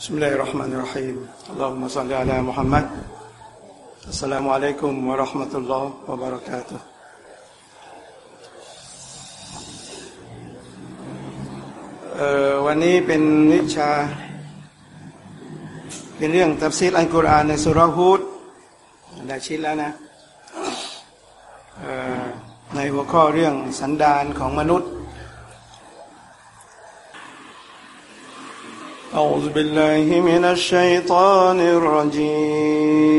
بسم الله الرحمن الرحيم اللهم صل على محمد السلام عليكم ورحمة الله وبركاته เอ่อวันนี้เป็นวิชา เป็นเรื่องตัฟซีรอัลกุรอานในสุราะห์ฮูดได้ชิดแล้วนะเอ่อในหัวข้อเรื่องสันดานของมนุษย์ أعوذ بالله من الشيطان الرجيم.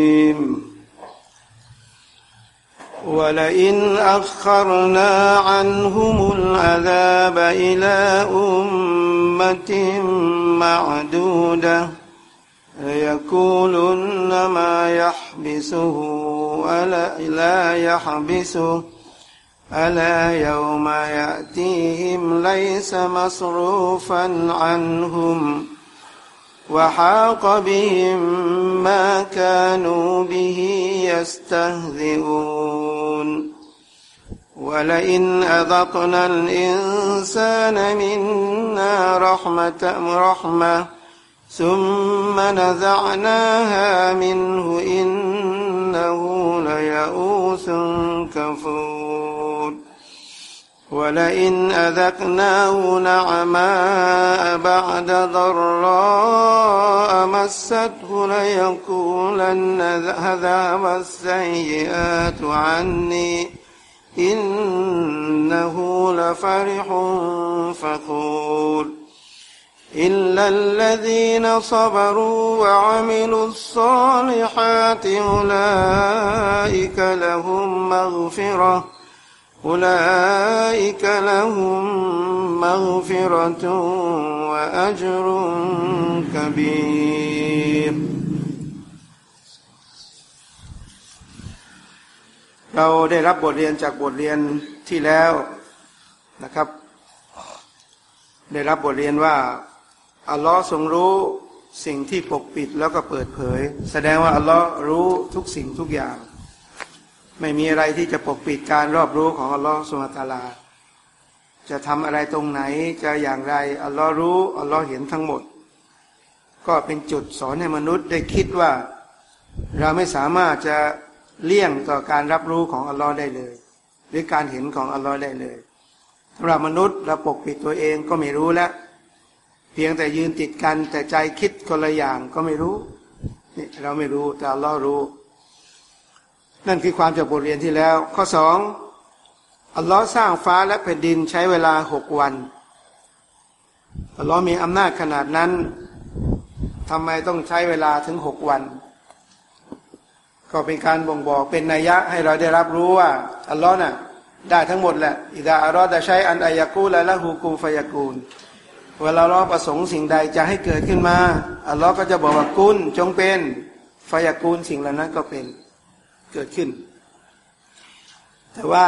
ولئن أخرنا عنهم العذاب إلى أمة معدودة ليقولن ما يحبسه ألا لا يحبسه ألا يوم يأتيهم ليس مصروفا عنهم. وحاق بهم ما كانوا به يستهزئون. ولئن أذقنا الإنسان منا رحمة رحمة ثم نزعناها منه إنه ليئوس كفور. ولئن أذقناه نعماء بعد ضراء مسته ليقولن ذهب السيئات عني إنه لفرح فخور. إلا الذين صبروا وعملوا الصالحات أولئك لهم مغفرة أولئك لهم مغفرة وأجر كبير เราได้รับบทเรียนจากบทเรียนที่แล้วนะครับ ได้รับบทเรียนว่าอัลลอฮ์ทรงรู้สิ่งที่ปกปิดแล้วก็เปิดเผย แสดงว่าอัลลอฮ์รู้ทุกสิ่งทุกอย่าง ไม่มีอะไรที่จะปกปิดการรอบรู้ของอัลลอฮ์สุลตาลา จะทำอะไรตรงไหนจะอย่างไรอัลลอฮ์รู้อัลลอฮ์เห็นทั้งหมด ก็เป็นจุดสอนให้มนุษย์ได้คิดว่า เราไม่สามารถจะเลี่ยงต่อการรับรู้ของอัลลอฮ์ได้เลย หรือการเห็นของอัลลอฮ์ได้เลยสำหรับมนุษย์เราปกปิดตัวเองก็ไม่รู้แล้ว เพียงแต่ยืนติดกันแต่ใจคิดคนละอย่างก็ไม่รู้นี่เราไม่รู้แต่อัลลอฮ์รู้ นั่นคือความจากบทเรียนที่แล้ว ข้อสองอัลลอฮ์สร้างฟ้าและแผ่นดินใช้เวลาหกวันอัลลอฮ์มีอำนาจขนาดนั้นทำไมต้องใช้เวลาถึงหกวัน ก็เป็นการบ่งบอกเป็นนัยยะให้เราได้รับรู้ว่าอัลลอฮ์น่ะได้ทั้งหมดแหละอิดาอารอดะใช้อันอายากูและละหูกูฟยากูลเวลาเราประสงค์สิ่งใดจะให้เกิดขึ้นมาอัลลอฮ์ก็จะบอกว่ากุลจงเป็นฟยากูลสิ่งเหล่านั้นก็เป็น เกิดขึ้น แต่ว่า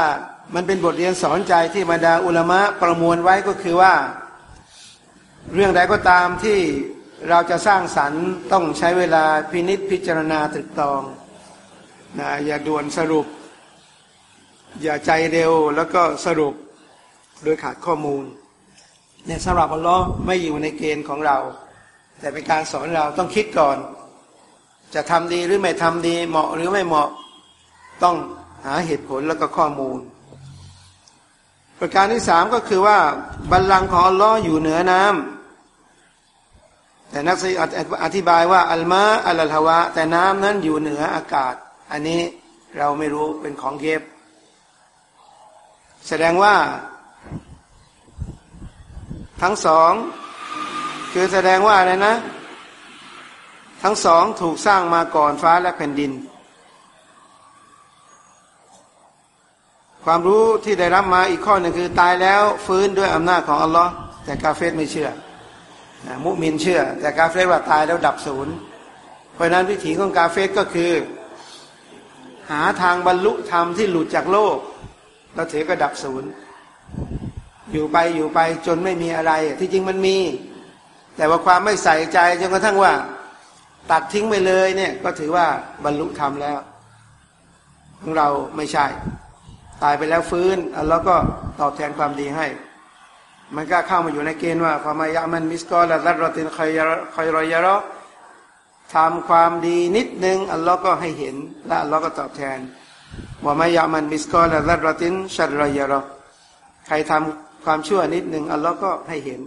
มันเป็นบทเรียนสอนใจที่บรรดาอุลามะประมวลไว้ก็คือว่า เรื่องใดก็ตามที่เราจะสร้างสรรค์ต้องใช้เวลาพินิษพิจารณาตรึกตรองนะอย่าด่วนสรุป อย่าใจเร็วแล้วก็สรุปโดยขาดข้อมูลเนี่ยสำหรับอัลลอฮ์ไม่อยู่ในเกณฑ์ของเรา แต่เป็นการสอนเราต้องคิดก่อน จะทำดีหรือไม่ทำดีเหมาะหรือไม่เหมาะ ต้องหาเหตุผลแล้วก็ข้อมูล ประการที่สามก็คือว่าบัลลังก์ของอัลลอฮ์อยู่เหนือน้ำแต่นักสิอธิบายว่าอัลมาอัลลฮวะ แต่น้ำนั้นอยู่เหนืออากาศ อันนี้เราไม่รู้เป็นของเก็บ แสดงว่า ทั้งสอง คือแสดงว่าอะไรนะ ทั้งสองถูกสร้างมาก่อนฟ้าและแผ่นดิน ความรู้ที่ได้รับมาอีกข้อหนึ่งคือตายแล้วฟื้นด้วยอำนาจของอัลลอฮ์แต่กาเฟสไม่เชื่อมุมินเชื่อ แต่กาเฟสว่าตายแล้วดับศูนย์เพราะนั้นวิถีของกาเฟสก็คือ หาทางบรรลุธรรมที่หลุดจากโลกแล้วถือก็ดับศูนย์อยู่ไปอยู่ไปจนไม่มีอะไร ที่จริงมันมี แต่ว่าความไม่ใส่ใจจนกระทั่งว่า ตัดทิ้งไปเลยเนี่ยก็ถือว่าบรรลุธรรมแล้ว ของเราไม่ใช่ ตายไปแล้วฟื้นอัลลอฮ์ก็ตอบแทนความดีให้ มันก็เข้ามาอยู่ในเกณฑ์ว่าพอมายามันมิสกอละรัตรตินคอยคอยรอยรอทำความดีนิดนึงอัลลอฮ์ก็ให้เห็น และอัลลอฮ์ก็ตอบแทนว่ามายามันมิสกอละรัตรตินชัดรอยรอใครทำความชั่วนิดนึงอัลลอฮ์ก็ให้เห็น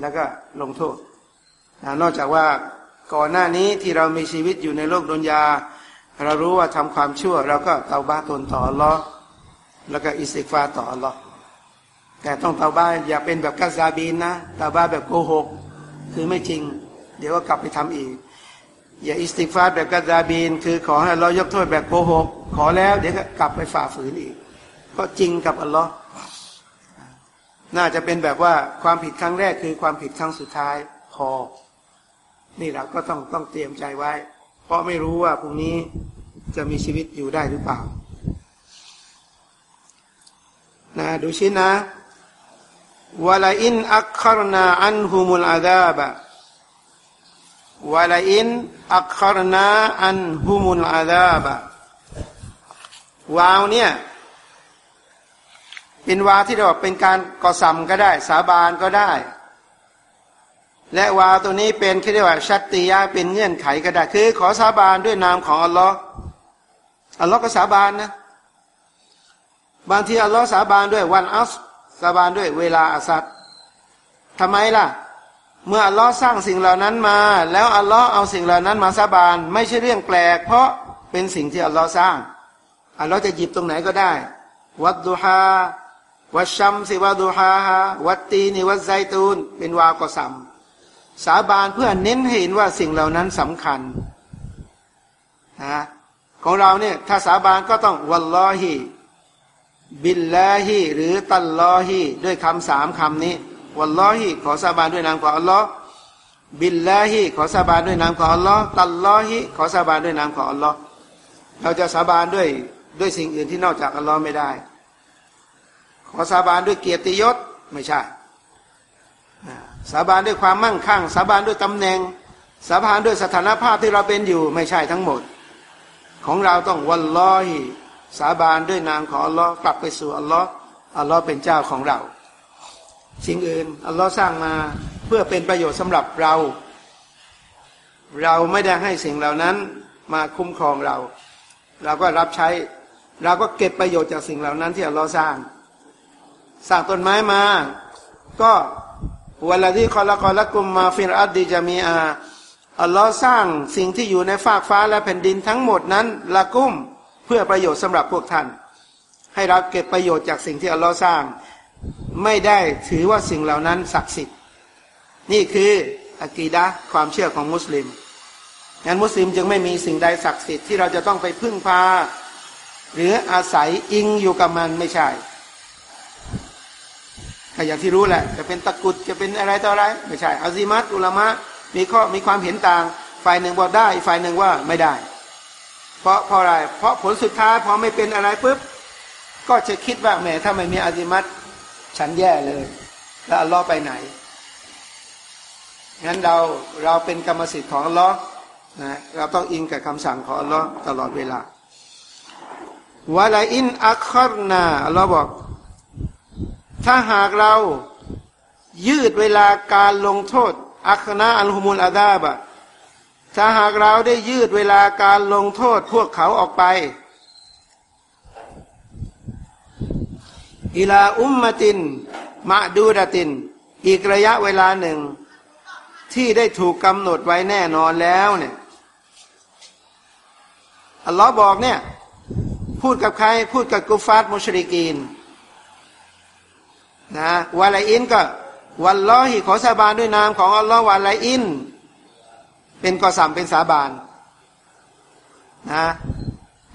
แล้วก็ลงโทษนอกจากว่าก่อนหน้านี้ที่เรามีชีวิตอยู่ในโลกดุนยา เรารู้ว่าทำความชั่วเราก็เตาบ้าตนต่ออัลลอฮ์ แล้วก็อิสิกฟาต่ออัลลอฮ์แต่ต้องเตาบ้าอย่าเป็นแบบกัซาบีนนะเตาบ้าแบบโกหก คือไม่จริง เดี๋ยวก็กลับไปทำอีก อย่าอิสติกฟาแบบกัซาบีน คือขอให้เรายกโทษแบบโกหก ขอแล้วเดี๋ยวก็กลับไปฝ่าฝืนอีก ก็จริงกับอัลลอฮ์น่าจะเป็นแบบว่าความผิดครั้งแรกคือความผิดครั้งสุดท้ายพอ นี่เราก็ต้องต้องเตรียมใจไว้ เพราะไม่รู้ว่าพรุ่งนี้จะมีชีวิตอยู่ได้หรือเปล่า นะดูชินะวลาอินอัคครนาอันฮุมุลอาดาบะวลาอินอัคครนาอันฮุมุลอาดาบะวาวเนี่ยเป็นวาที่เราเป็นการก่อสัมก็ได้ สาบานก็ได้ และวาตัวนี้เป็นคิดว่าชัตติยาเป็นเงื่อนไขก็ได้ คือ ขอสาบานด้วยนามของอัลลอฮ์อัลลอฮ์ก็สาบานนะ บางทีอัลลอฮ์สาบานด้วยวันอัสสาบานด้วยเวลาอัสัดทำไมล่ะ เมื่ออัลลอฮ์สร้างสิ่งเหล่านั้นมา แล้วอัลลอฮ์เอาสิ่งเหล่านั้นมาสาบาน ไม่ใช่เรื่องแปลก เพราะเป็นสิ่งที่อัลลอฮ์สร้างอัลลอฮ์จะหยิบตรงไหนก็ได้ วัดดูฮาวัดชัมสิวัดดูฮาวัดตีนิวัดไซตูนเป็นวาวกอสัมสาบานเพื่อเน้นเห็นว่าสิ่งเหล่านั้นสำคัญนะของเราเนี่ยถ้าสาบานก็ต้องวัลลอฮี บิลลาฮีหรือตัลลอฮีด้วยคำสามคำนี้ วัลลอฮีขอสาบานด้วยนามของอัลลอฮ์บิลลาฮีขอสาบานด้วยนามของอัลลอฮ์ตัลลอฮีขอสาบานด้วยนามของอัลลอฮ์เราจะสาบานด้วยด้วยสิ่งอื่นที่นอกจากอัลลอฮ์ไม่ได้ ขอสาบานด้วยเกียรติยศไม่ใช่สาบานด้วยความมั่งคั่ง สาบานด้วยตำแหน่ง สาบานด้วยสถานภาพที่เราเป็นอยู่ไม่ใช่ทั้งหมด ของเราต้องวันลอย สาบานด้วยนามของอัลลอฮ์กลับไปสู่อัลลอฮ์อัลลอฮ์เป็นเจ้าของเรา สิ่งอื่นอัลลอฮ์สร้างมาเพื่อเป็นประโยชน์สำหรับเรา เราไม่ได้ให้สิ่งเหล่านั้นมาคุ้มครองเรา เราก็รับใช้ เราก็เก็บประโยชน์จากสิ่งเหล่านั้นที่อัลลอฮ์สร้าง สร้างต้นไม้มา ก็วลาที่คอละคอละกุมมาฟิรอัดดีจะมีอาอัลลอฮ์สร้างสิ่งที่อยู่ในฟากฟ้าและแผ่นดินทั้งหมดนั้นละกุ้ม เพื่อประโยชน์สำหรับพวกท่าน ให้เราเก็บประโยชน์จากสิ่งที่อัลลอฮ์สร้าง ไม่ได้ถือว่าสิ่งเหล่านั้นศักดิ์สิทธิ์ นี่คืออะกีดะความเชื่อของมุสลิมงั้นมุสลิมจึงไม่มีสิ่งใดศักดิ์สิทธิ์ที่เราจะต้องไปพึ่งพา หรืออาศัยอิงอยู่กับมันไม่ใช่ก็อย่างที่รู้แหละ จะเป็นตะกุดจะเป็นอะไรต่ออะไร ไม่ใช่อาซิมัตอุลามะมีข้อมีความเห็นต่าง ฝ่ายหนึ่งบอกได้ ฝ่ายหนึ่งว่าไม่ได้ เพราะเพราะอะไร เพราะผลสุดท้ายพอไม่เป็นอะไรปุ๊บก็จะคิดว่าแหมถ้าไม่มีอาซิมัตฉันแย่เลย แล้วอัลลอฮ์ไปไหนงั้นเราเราเป็นกรรมสิทธิ์ของอัลลอฮ์นะเราต้องอิงกับคำสั่งของอัลลอฮ์ตลอดเวลาวะลาอินอัคครนาอัลลอฮ์บอก ถ้าหากเรายืดเวลาการลงโทษอัคนาอัลฮุมุลอาดาบะ ถ้าหากเราได้ยืดเวลาการลงโทษพวกเขาออกไปอิลาอุมมตินมาดูดติน อีกระยะเวลาหนึ่ง ที่ได้ถูกกำหนดไว้แน่นอนแล้วเนี่ยอัลลอฮ์บอกเนี่ย พูดกับใครพูดกับกุฟาตมุชริกีนนะวาลอินก็วันลอหิขอสาบานด้วยนามของอัลลอฮ์วาลอิน เป็นกสามเป็นสาบานนะ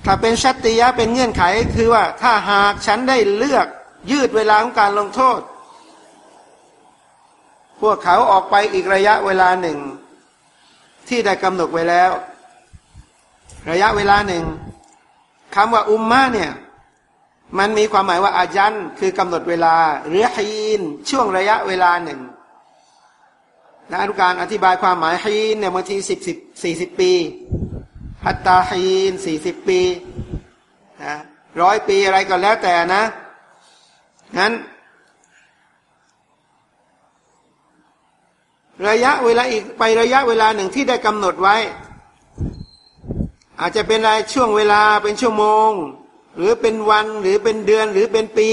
ถ้าเป็นชัตติยะเป็นเงื่อนไขคือว่าถ้าหากฉันได้เลือกยืดเวลาของการลงโทษ พวกเขาออกไปอีกระยะเวลาหนึ่ง ที่ได้กำหนดไว้แล้ว ระยะเวลาหนึ่งคำว่าอุมมะเนี่ยมันมีความหมายว่าอาจันคือกำหนดเวลา หรือฮีนช่วงระยะเวลาหนึ่ง นะอนุการอธิบายความหมายฮีนเนี่ยบางทีสิบสิบสี่สิบปี ฮัตตาฮีนสี่สิบปีนะร้อยปีอะไรก็แล้วแต่นะ งั้น ระยะเวลาอีกไประยะเวลาหนึ่งที่ได้กำหนดไว้ อาจจะเป็นรายช่วงเวลาเป็นชั่วโมง หรือเป็นวันหรือเป็นเดือนหรือเป็นปี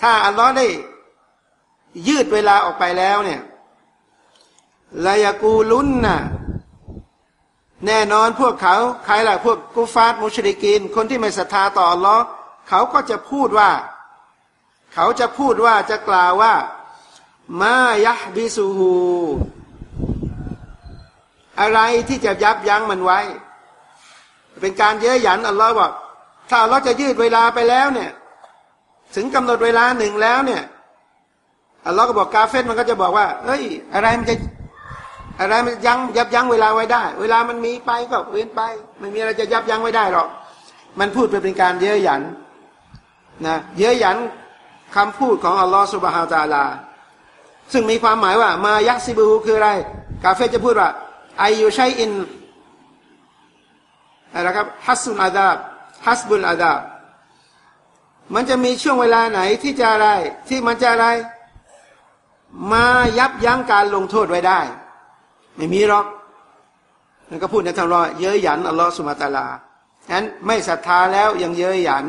ถ้าอัลลอฮ์ได้ ยืดเวลาออกไปแล้วเนี่ยลายกูลุนน่ะแน่นอนพวกเขาใครล่ะพวกกุฟาตมุชริกิน คนที่ไม่ศรัทธาต่ออัลลอฮ์เขาก็จะพูดว่า เขาจะพูดว่าจะกล่าวว่า มายะบิสูฮูอะไรที่จะยับยั้งมันไว้ เป็นการเย้ยหยันอัลลอฮ์บอกถ้าเราจะยืดเวลาไปแล้วเนี่ย ถึงกำหนดเวลาหนึ่งแล้วเนี่ย อัลลอฮ์ก็บอกกาเฟตมันก็จะบอกว่า เฮ้ย อะไรมันจะอะไรมันยั้งยับยั้งเวลาไว้ได้ เวลามันมีไปก็เว้นไปไม่มีอะไรจะยับยั้งไว้ได้หรอก มันพูดไปเป็นการเย้ยหยันนะเย้ยหยันคำพูดของอัลลอฮ์สุบฮาตาลา ซึ่งมีความหมายว่า มายักซิบูคืออะไร กาเฟจะพูดว่าไอยุชัยอินอะไรครับฮัสซุนอาดาบฮัสบุลอาดาบมันจะมีช่วงเวลาไหนที่จะอะไรที่มันจะอะไร มายับยั้งการลงโทษไว้ได้ ไม่มีหรอกนั่นก็พูดในทางรอเย้ยหยันอัลลอฮฺสุมาตาลางั้นไม่ศรัทธาแล้วยังเย้ยหยัน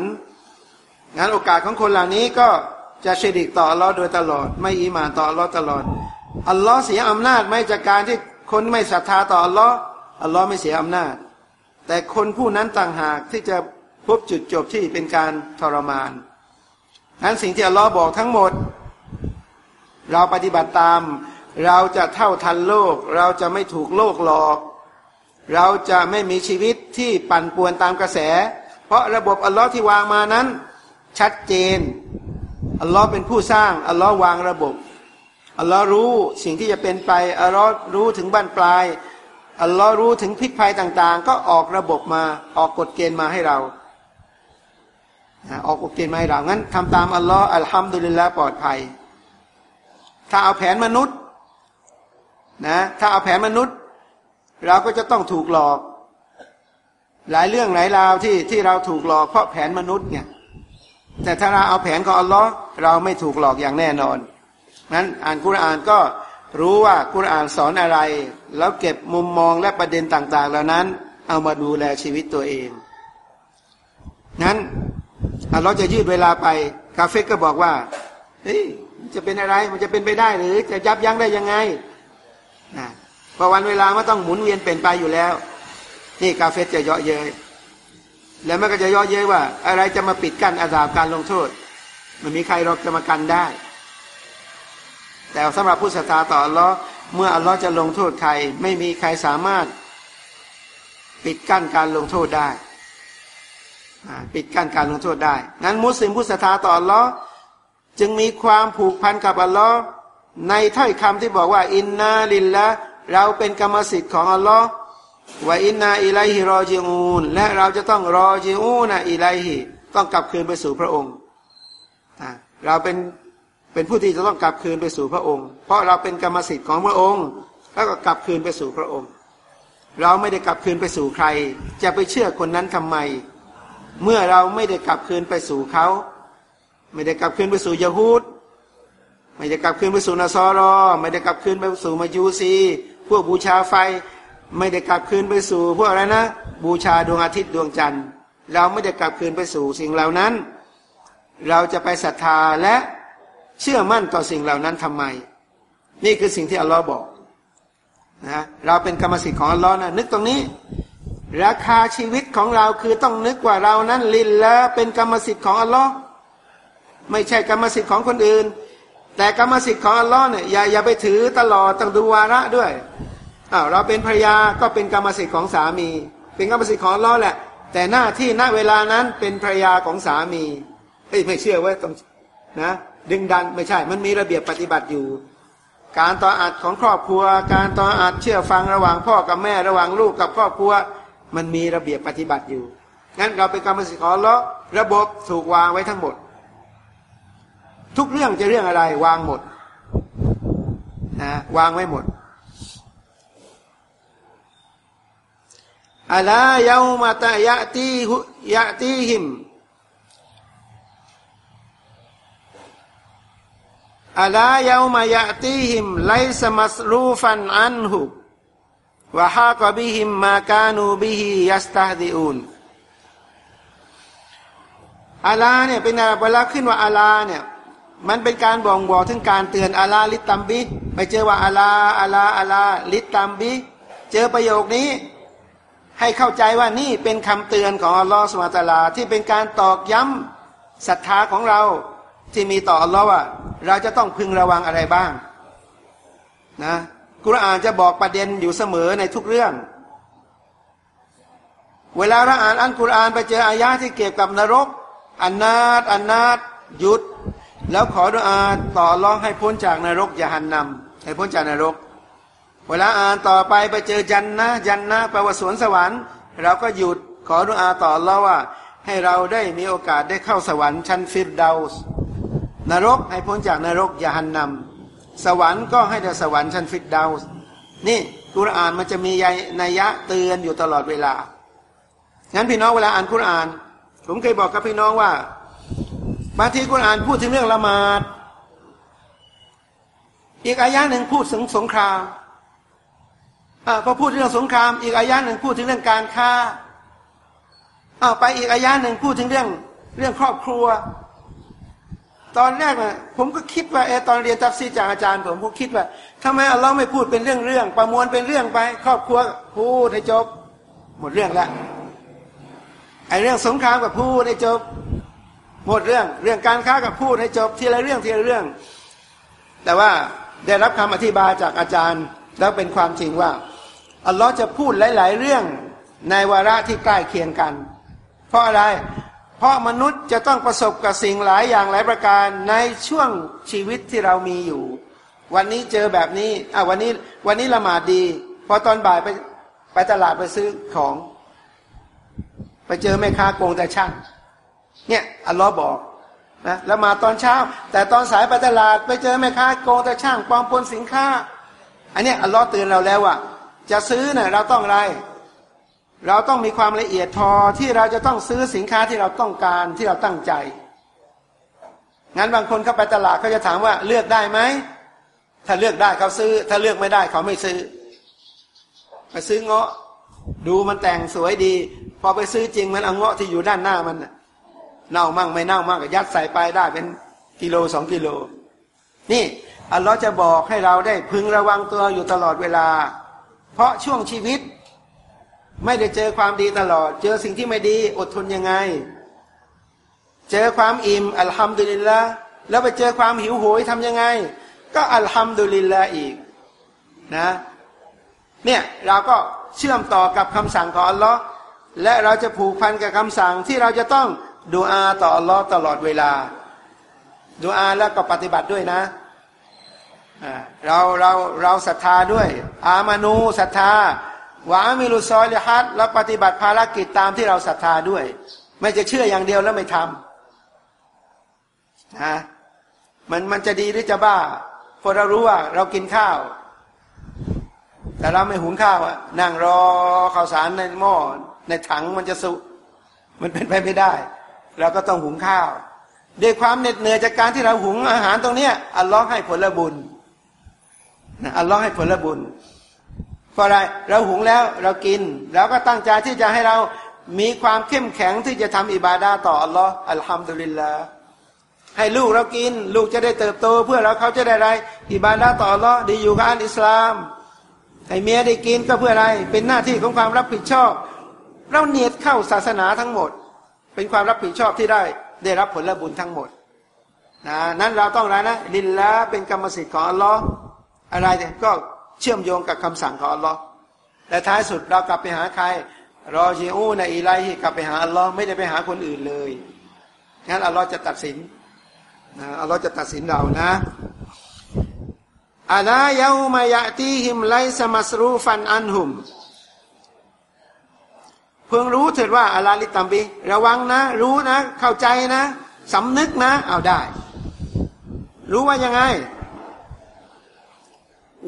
งั้นโอกาสของคนเหล่านี้ก็จะเชดิกต่ออัลลอฮ์โดยตลอด ไม่อีมานต่ออัลลอฮ์ตลอดอัลลอฮ์เสียอำนาจไม่จากการที่คนไม่ศรัทธาต่ออัลลอฮ์อัลลอฮ์ไม่เสียอำนาจ แต่คนผู้นั้นต่างหากที่จะพบจุดจบที่เป็นการทรมานนั้นสิ่งที่อัลลอฮ์บอกทั้งหมด เราปฏิบัติตาม เราจะเท่าทันโลก เราจะไม่ถูกโลกหลอก เราจะไม่มีชีวิตที่ปั่นป่วนตามกระแส เพราะระบบอัลลอฮ์ที่วางมานั้น ชัดเจนอัลลอฮ์เป็นผู้สร้างอัลลอฮ์วางระบบอัลลอฮ์รู้สิ่งที่จะเป็นไปอัลลอฮ์รู้ถึงบั้นปลายอัลลอฮ์รู้ถึงพิษภัยต่าง ๆ ก็ออกระบบมาออกกฎเกณฑ์มาให้เราออกกฎเกณฑ์มาให้เรางั้นทำตามอัลลอฮ์อัลฮัมดุลิลละปลอดภัย ถ้าเอาแผนมนุษย์นะถ้าเอาแผนมนุษย์ เราก็จะต้องถูกหลอก หลายเรื่องหลายราวที่ที่เราถูกหลอกเพราะแผนมนุษย์เนี่ยแต่ถ้าเราเอาแผนของอัลลอฮ์เราไม่ถูกหลอกอย่างแน่นอนนั้นอ่านกุรอานก็รู้ว่ากุรอานสอนอะไร แล้วเก็บมุมมองและประเด็นต่าง ๆ เหล่านั้น เอามาดูแลชีวิตตัวเอง นั้นอัลลอฮ์จะยืดเวลาไป กาเฟก็บอกว่าเฮ้ย จะเป็นอะไร มันจะเป็นไปได้หรือจะยับยั้งได้ยังไงนะพอวันเวลามันต้องหมุนเวียนเปลี่ยนไปอยู่แล้ว นี่กาเฟจะเยาะเย้ยแล้วมันก็จะย่อเย้ยว่า อะไรจะมาปิดกั้นอาสาบการลงโทษ มันมีใครหรอกจะมากันได้ แต่สำหรับผู้ศรัทธาต่ออัลลอฮ์เมื่ออัลลอฮ์จะลงโทษใคร ไม่มีใครสามารถ ปิดกั้นการลงโทษได้ปิดกั้นการลงโทษได้งั้นมุสลิมผู้ศรัทธาต่ออัลลอฮ์ จึงมีความผูกพันกับอัลลอฮ์ในถ้อยคำที่บอกว่า อินนาลินละเราเป็นกรรมสิทธิ์ของอัลลอฮ์ว่าอินนาอิไลฮิรอจิอูนและเราจะต้องรอจิอูนะอิไลฮิต้องกลับคืนไปสู่พระองค์เราเป็นเป็นผู้ที่จะต้องกลับคืนไปสู่พระองค์ เพราะเราเป็นกรรมสิทธิ์ของพระองค์ แล้วก็กลับคืนไปสู่พระองค์ เราไม่ได้กลับคืนไปสู่ใคร จะไปเชื่อคนนั้นทำไม เมื่อเราไม่ได้กลับคืนไปสู่เขา ไม่ได้กลับคืนไปสู่ยะฮูดไม่ได้กลับคืนไปสู่นาซอรอ ไม่ได้กลับคืนไปสู่มายูซี พวกบูชาไฟ ไม่ได้กลับคืนไปสู่ พวกอะไรนะ บูชาดวงอาทิตย์ดวงจันทร์ เราไม่ได้กลับคืนไปสู่สิ่งเหล่านั้น เราจะไปศรัทธาและเชื่อมั่นต่อสิ่งเหล่านั้นทำไม นี่คือสิ่งที่อัลลอฮ์บอกนะเราเป็นกรรมสิทธิ์ของอัลลอฮ์นะนึกตรงนี้ ราคาชีวิตของเราคือต้องนึกว่าเรานั้นลินแล้วเป็นกรรมสิทธิ์ของอัลลอฮ์ ไม่ใช่กรรมสิทธิ์ของคนอื่น แต่กรรมสิทธิ์ของอัลลอฮ์เนี่ยอย่าอย่าไปถือตลอดต้องดูวาระด้วยอ้าวเราเป็นภรยาก็เป็นกรรมสิทธิ์ของสามี เป็นกรรมสิทธิ์ของล้อแหละ แต่หน้าที่ณเวลานั้นเป็นภรยาของสามีเอ้ยไม่เชื่อไว้ต้องนะดึงดันไม่ใช่ มันมีระเบียบปฏิบัติอยู่ การต่ออัดของครอบครัว การต่ออัดเชื่อฟังระหว่างพ่อกับแม่ระหว่างลูกกับครอบครัว มันมีระเบียบปฏิบัติอยู่ งั้นเราเป็นกรรมสิทธิ์ของล้อระบบถูกวางไว้ทั้งหมด ทุกเรื่องจะเรื่องอะไร วางหมดนะวางไว้หมดอัลายามาตายะตียะตีหิมอัลายามายะตีหิมไลสมัสรูฟันอันหุวะฮากบิหิมมากานูบิฮิยัสตาดิอุนอาลาเนี่ยเป็นอะไรเวลาขึ้นว่าอาลาเนี่ย มันเป็นการบ่งบอกถึงการเตือนอาลาลิตัมบิไปเจอว่าอาลาอาลาอาลาลิตัมบิเจอประโยคนี้ ให้เข้าใจว่านี่เป็นคำเตือนของอัลลอฮฺสุลตาลา ที่เป็นการตอกย้ำศรัทธาของเราที่มีต่ออัลลอฮ์ว่า เราจะต้องพึงระวังอะไรบ้างนะกุรอานจะบอกประเด็นอยู่เสมอในทุกเรื่อง เวลาเราอ่านอันกุรอานไปเจออายะที่เกี่ยวกับนรก อันนาตอันนาตหยุด แล้วขอดุอาต่อร้องให้พ้นจากนรกอย่าหันนำให้พ้นจากนรก เวลาอ่านต่อไปไปเจอจันนะจันนะแปลว่าสวนสวรรค์ เราก็หยุดขอดุอาต่อร้องว่า ให้เราได้มีโอกาสได้เข้าสวรรค์ชั้นฟิรดาวส์นรกให้พ้นจากนรกอย่าหันนำสวรรค์ก็ให้แต่สวรรค์ชั้นฟิรดาวส์นี่กุรอานมันจะมีนัยยะเตือนอยู่ตลอดเวลางั้นพี่น้องเวลาอ่านกุรอาน ผมเคยบอกกับพี่น้องว่า บางทีกุณอ่านพูดถึงเรื่องละหมาด อีกอายะหนึ่งพูดถึงสงครามอ่าพอพูดเรื่องสงคราม อีกอายะหนึ่งพูดถึงเรื่องการค้าอ่าไปอีกอายะหนึ่งพูดถึงเรื่องเรื่องครอบครัว ตอนแรกนะผมก็คิดว่าเออตอนเรียนตัฟซีจากอาจารย์ ผมผมคิดว่าทำไมอัลลอฮ์ไม่พูดเป็นเรื่องเรื่องประมวลเป็นเรื่องไป ครอบครัวพูดให้จบ หมดเรื่องล้วไอเรื่องสงครามกับพูดให้จบ หมดเรื่องเรื่องการค้ากับพูดให้จบทีละเรื่องทีละเรื่อง แต่ว่าได้รับคำอธิบายจากอาจารย์ แล้วเป็นความจริงว่าอัลลอฮ์จะพูดหลาย ๆ เรื่องในวาระที่ใกล้เคียงกัน เพราะอะไร เพราะมนุษย์จะต้องประสบกับสิ่งหลายอย่างหลายประการในช่วงชีวิตที่เรามีอยู่ วันนี้เจอแบบนี้อะวันนี้วันนี้ละหมาดดีพอตอนบ่ายไปไปตลาดไปซื้อของ ไปเจอแม่ค้าโกงแต่ช่าง เนี่ยอัลลอฮ์บอกนะแล้วมาตอนเช้า แต่ตอนสายไปตลาดไปเจอแม่ค้าโกงแต่ช่างปลอมปนสินค้า อันนี้อัลลอฮ์เตือนเราแล้วว่า จะซื้อเนี่ยเราต้องอะไร เราต้องมีความละเอียดพอที่เราจะต้องซื้อสินค้าที่เราต้องการที่เราตั้งใจงั้นบางคนเข้าไปตลาดเขาจะถามว่าเลือกได้ไหมถ้าเลือกได้เขาซื้อ ถ้าเลือกไม่ได้เขาไม่ซื้อไปซื้อเงาะ ดูมันแต่งสวยดี พอไปซื้อจริงมันเอาเงาะที่อยู่ด้านหน้ามัน เน่ามั่งไม่เน่ามั่งก็ยัดใส่ไปได้เป็นกิโลสองกิโล นี่อัลลอฮ์จะบอกให้เราได้พึงระวังตัวอยู่ตลอดเวลา เพราะช่วงชีวิต ไม่ได้เจอความดีตลอด เจอสิ่งที่ไม่ดีอดทนยังไง เจอความอิ่มอัลฮัมดุลิลละแล้วไปเจอความหิวโหยทำยังไง ก็อัลฮัมดุลิลละอีกนะเนี่ยเราก็เชื่อมต่อกับคำสั่งของอัลลอฮ์และเราจะผูกพันกับคำสั่งที่เราจะต้อง ดูอาต่ออัลลอฮ์ตลอดเวลา ดูอาแล้วก็ปฏิบัติด้วยนะเราเราเราศรัทธาด้วย อามานูศรัทธาวามิลุซอยลิฮัดแล้วปฏิบัติภารกิจตามที่เราศรัทธาด้วย ไม่จะเชื่ออย่างเดียวแล้วไม่ทำนะมันมันจะดีหรือจะบ้าพอเรารู้ว่าเรากินข้าว แต่เราไม่หุงข้าวอะนั่งรอข้าวสารในหม้อในถังมันจะสุ มันเป็นไปไม่ได้ เราก็ต้องหุงข้าวด้วยความเหน็ดเหนื่อยจากการที่เราหุงอาหารตรงเนี้ยอัลลอฮ์ให้ผลบุญนะอัลลอฮ์ให้ผลบุญเพราะอะไรเราหุงแล้วเรากินเราก็ตั้งใจที่จะให้เรามีความเข้มแข็งที่จะทำอิบาดาต่ออัลลอฮ์อัลฮัมดุลิลลาให้ลูกเรากิน ลูกจะได้เติบโต เพื่อเราเขาจะได้ไร อิบาดาต่ออัลลอฮ์ดีอยู่กับอันอิสลาม ให้เมียได้กินก็เพื่ออะไร เป็นหน้าที่ของความรับผิดชอบ เราเนียดเข้าศาสนาทั้งหมด เป็นความรับผิดชอบที่ได้ได้รับผลบุญทั้งหมดนะนั้นเราต้องอะไรนะดินละเป็นกรรมสิทธิ์ของอัลลอฮ์อะไรเนี่ยก็เชื่อมโยงกับคำสั่งของอัลลอฮ์และท้ายสุดเรากลับไปหาใครรอจีอูในอีไลที่กลับไปหาอัลลอฮ์ไม่ได้ไปหาคนอื่นเลยงั้นอัลลอฮ์จะตัดสินนะอัลลอฮ์จะตัดสินเรานะอาลายามายะตีหิมไลสมัสรูฟันอันหุม พิ่งรู้เถิดว่าอาลาลิตัมบีระวังนะ รู้นะ เข้าใจนะสำนึกนะ เอาได้ รู้ว่ายังไง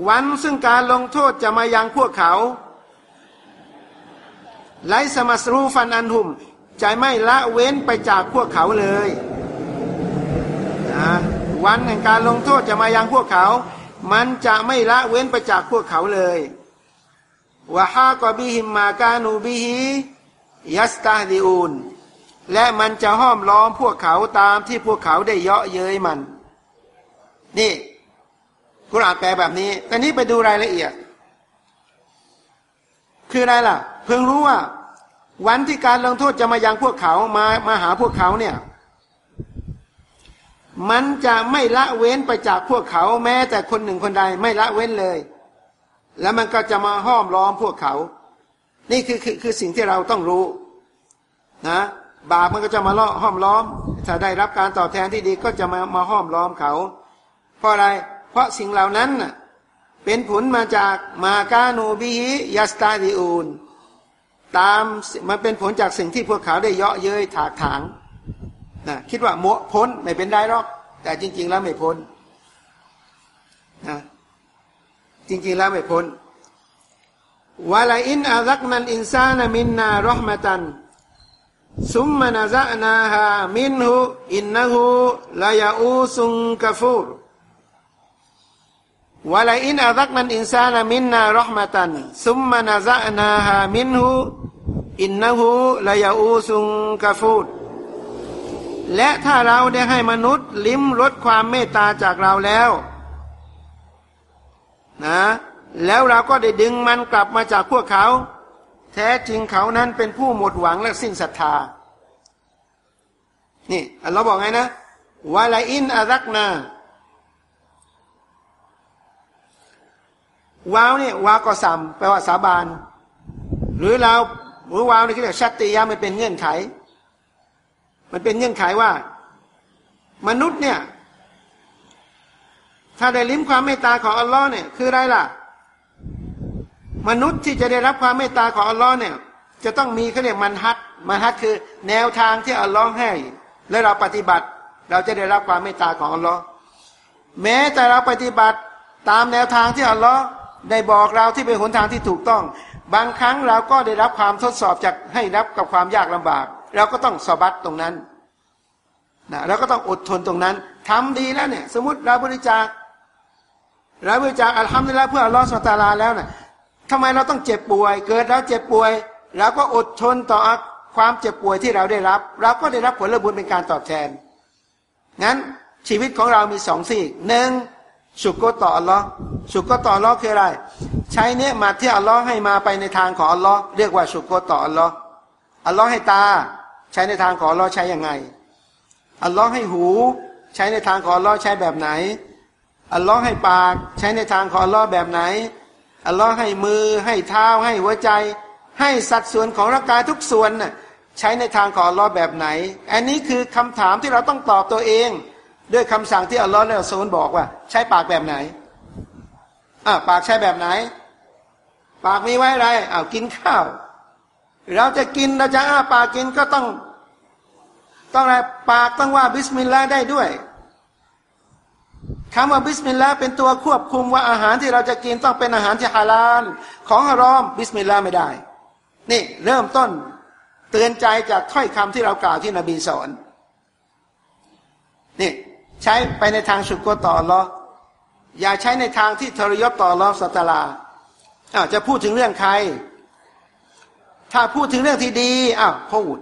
วันซึ่งการลงโทษจะมายังพวกเขาไลสมัสรูฟันอันหุมใจไม่ละเว้นไปจากพวกเขาเลยนะวันแห่งการลงโทษจะมายังพวกเขา มันจะไม่ละเว้นไปจากพวกเขาเลยวะฮากบิหิมมากานูบิฮิ ยัสตาดิอูนและมันจะห้อมล้อมพวกเขาตามที่พวกเขาได้เยาะเย้ยมัน นี่กุรอานแปลแบบนี้ แต่นี้ไปดูรายละเอียด คืออะไรล่ะ เพิ่งรู้ว่า วันที่การลงโทษจะมายังพวกเขามามาหาพวกเขาเนี่ย มันจะไม่ละเว้นไปจากพวกเขาแม้แต่คนหนึ่งคนใดไม่ละเว้นเลย แล้วมันก็จะมาห้อมล้อมพวกเขา นี่คือคือคือสิ่งที่เราต้องรู้นะบาปมันก็จะมาล่อห้อมล้อม ถ้าได้รับการตอบแทนที่ดีก็จะมามาห้อมล้อมเขา เพราะอะไร เพราะสิ่งเหล่านั้นเป็นผลมาจากมากาโนบิฮิยัสตาดิอูนตามมันเป็นผลจากสิ่งที่พวกเขาได้เยาะเย้ยถากถางนะคิดว่าโมพ้นไม่เป็นได้หรอก แต่จริง ๆ แล้วไม่พ้นนะจริง ๆ แล้วไม่พ้น วะลาอินอารักนันอินซานมินนารหมตันซุมมานาซะนาฮามินหูอินนะหูลายาอูซุงกฟูรวะลาอินอารักนันอินซานมินนารหมตันซุมมานาซะนาฮามินหูอินนะหูลายาอูซุงกฟูรและถ้าเราได้ให้มนุษย์ลิ้มรสความเมตตาจากเราแล้ว นะ แล้วเราก็ได้ดึงมันกลับมาจากพวกเขา แท้จริงเขานั้นเป็นผู้หมดหวังและสิ้นศรัทธา นี่อัลลอฮ์บอกไงนะวาลาอินอารักนาวาวเนี่ยวาก็สัมแปลว่าสาบาน หรือเราหรือวาวนี่คือชัตติยามันเป็นเงื่อนไข มันเป็นเงื่อนไขว่า มนุษย์เนี่ย ถ้าได้ลิ้มความเมตตาของอัลลอฮ์เนี่ยคืออะไรล่ะ มนุษย์ที่จะได้รับความเมตตาของอัลลอฮ์เนี่ยจะต้องมีเขาเรียกมันฮัดมันฮัดคือ แนวทางที่อัลลอฮ์ให้ และเราปฏิบัติ เราจะได้รับความเมตตาของอัลลอฮ์แม้แต่เราปฏิบัติตามแนวทางที่อัลลอฮ์ได้บอกเราที่เป็นหนทางที่ถูกต้อง บางครั้งเราก็ได้รับความทดสอบจากให้รับกับความยากลำบาก เราก็ต้องสอบัตตรงนั้นนะเราก็ต้องอดทนตรงนั้นทำดีแล้วเนี่ย สมมติเราบริจาคเราบริจาคอัลฮัมดุลิลละเพื่ออัลลอฮ์สุลตาราแล้วเนี่ย ทำไมเราต้องเจ็บป่วย เกิดแล้วเจ็บป่วยเราก็อดทนต่อความเจ็บป่วยที่เราได้รับ เราก็ได้รับผลบุญเป็นการตอบแทน งั้นชีวิตของเรามีสองสิ่งหนึ่งสุกโกต่ออัลลอฮ์สุกโกต่ออัลลอฮ์คืออะไร ใช้เนี้ยมาที่อัลลอฮ์ให้มาไปในทางของอัลลอฮ์เรียกว่าสุกโกต่ออัลลอฮ์อัลลอฮ์ให้ตา ใช้ในทางของอัลลอฮ์ใช้ยังไง อัลลอฮ์ให้หู ใช้ในทางของอัลลอฮ์ใช้แบบไหน อัลลอฮ์ให้ปาก ใช้ในทางของอัลลอฮ์แบบไหน อัลลอฮ์ให้มือให้เท้าให้หัวใจ ให้สัดส่วนของร่างกายทุกส่วนน่ะใช้ในทางของอัลลอฮ์แบบไหน อันนี้คือคำถามที่เราต้องตอบตัวเอง ด้วยคำสั่งที่อัลลอฮ์และอัลลอฮ์บอกว่า ใช้ปากแบบไหนอ่าปากใช้แบบไหน ปากมีไว้อะไรอ้าวกินข้าว เราจะกินเราจะอ้าปากกินก็ต้อง ต้องอะไรปากต้องว่าบิสมิลลาห์ได้ด้วย คำว่าบิสมิลลาห์เป็นตัวควบคุมว่าอาหารที่เราจะกินต้องเป็นอาหารที่ฮาลาลของฮารอมบิสมิลลาห์ไม่ได้ นี่เริ่มต้นเตือนใจจากถ้อยคำที่เรากล่าวที่นบีสอนนี่ใช้ไปในทางชุกร์ต่ออัลลอฮ์อย่าใช้ในทางที่ทรยศต่ออัลลอฮ์ตะอาลาอ้าวจะพูดถึงเรื่องใคร ถ้าพูดถึงเรื่องที่ดีอ้าวพูด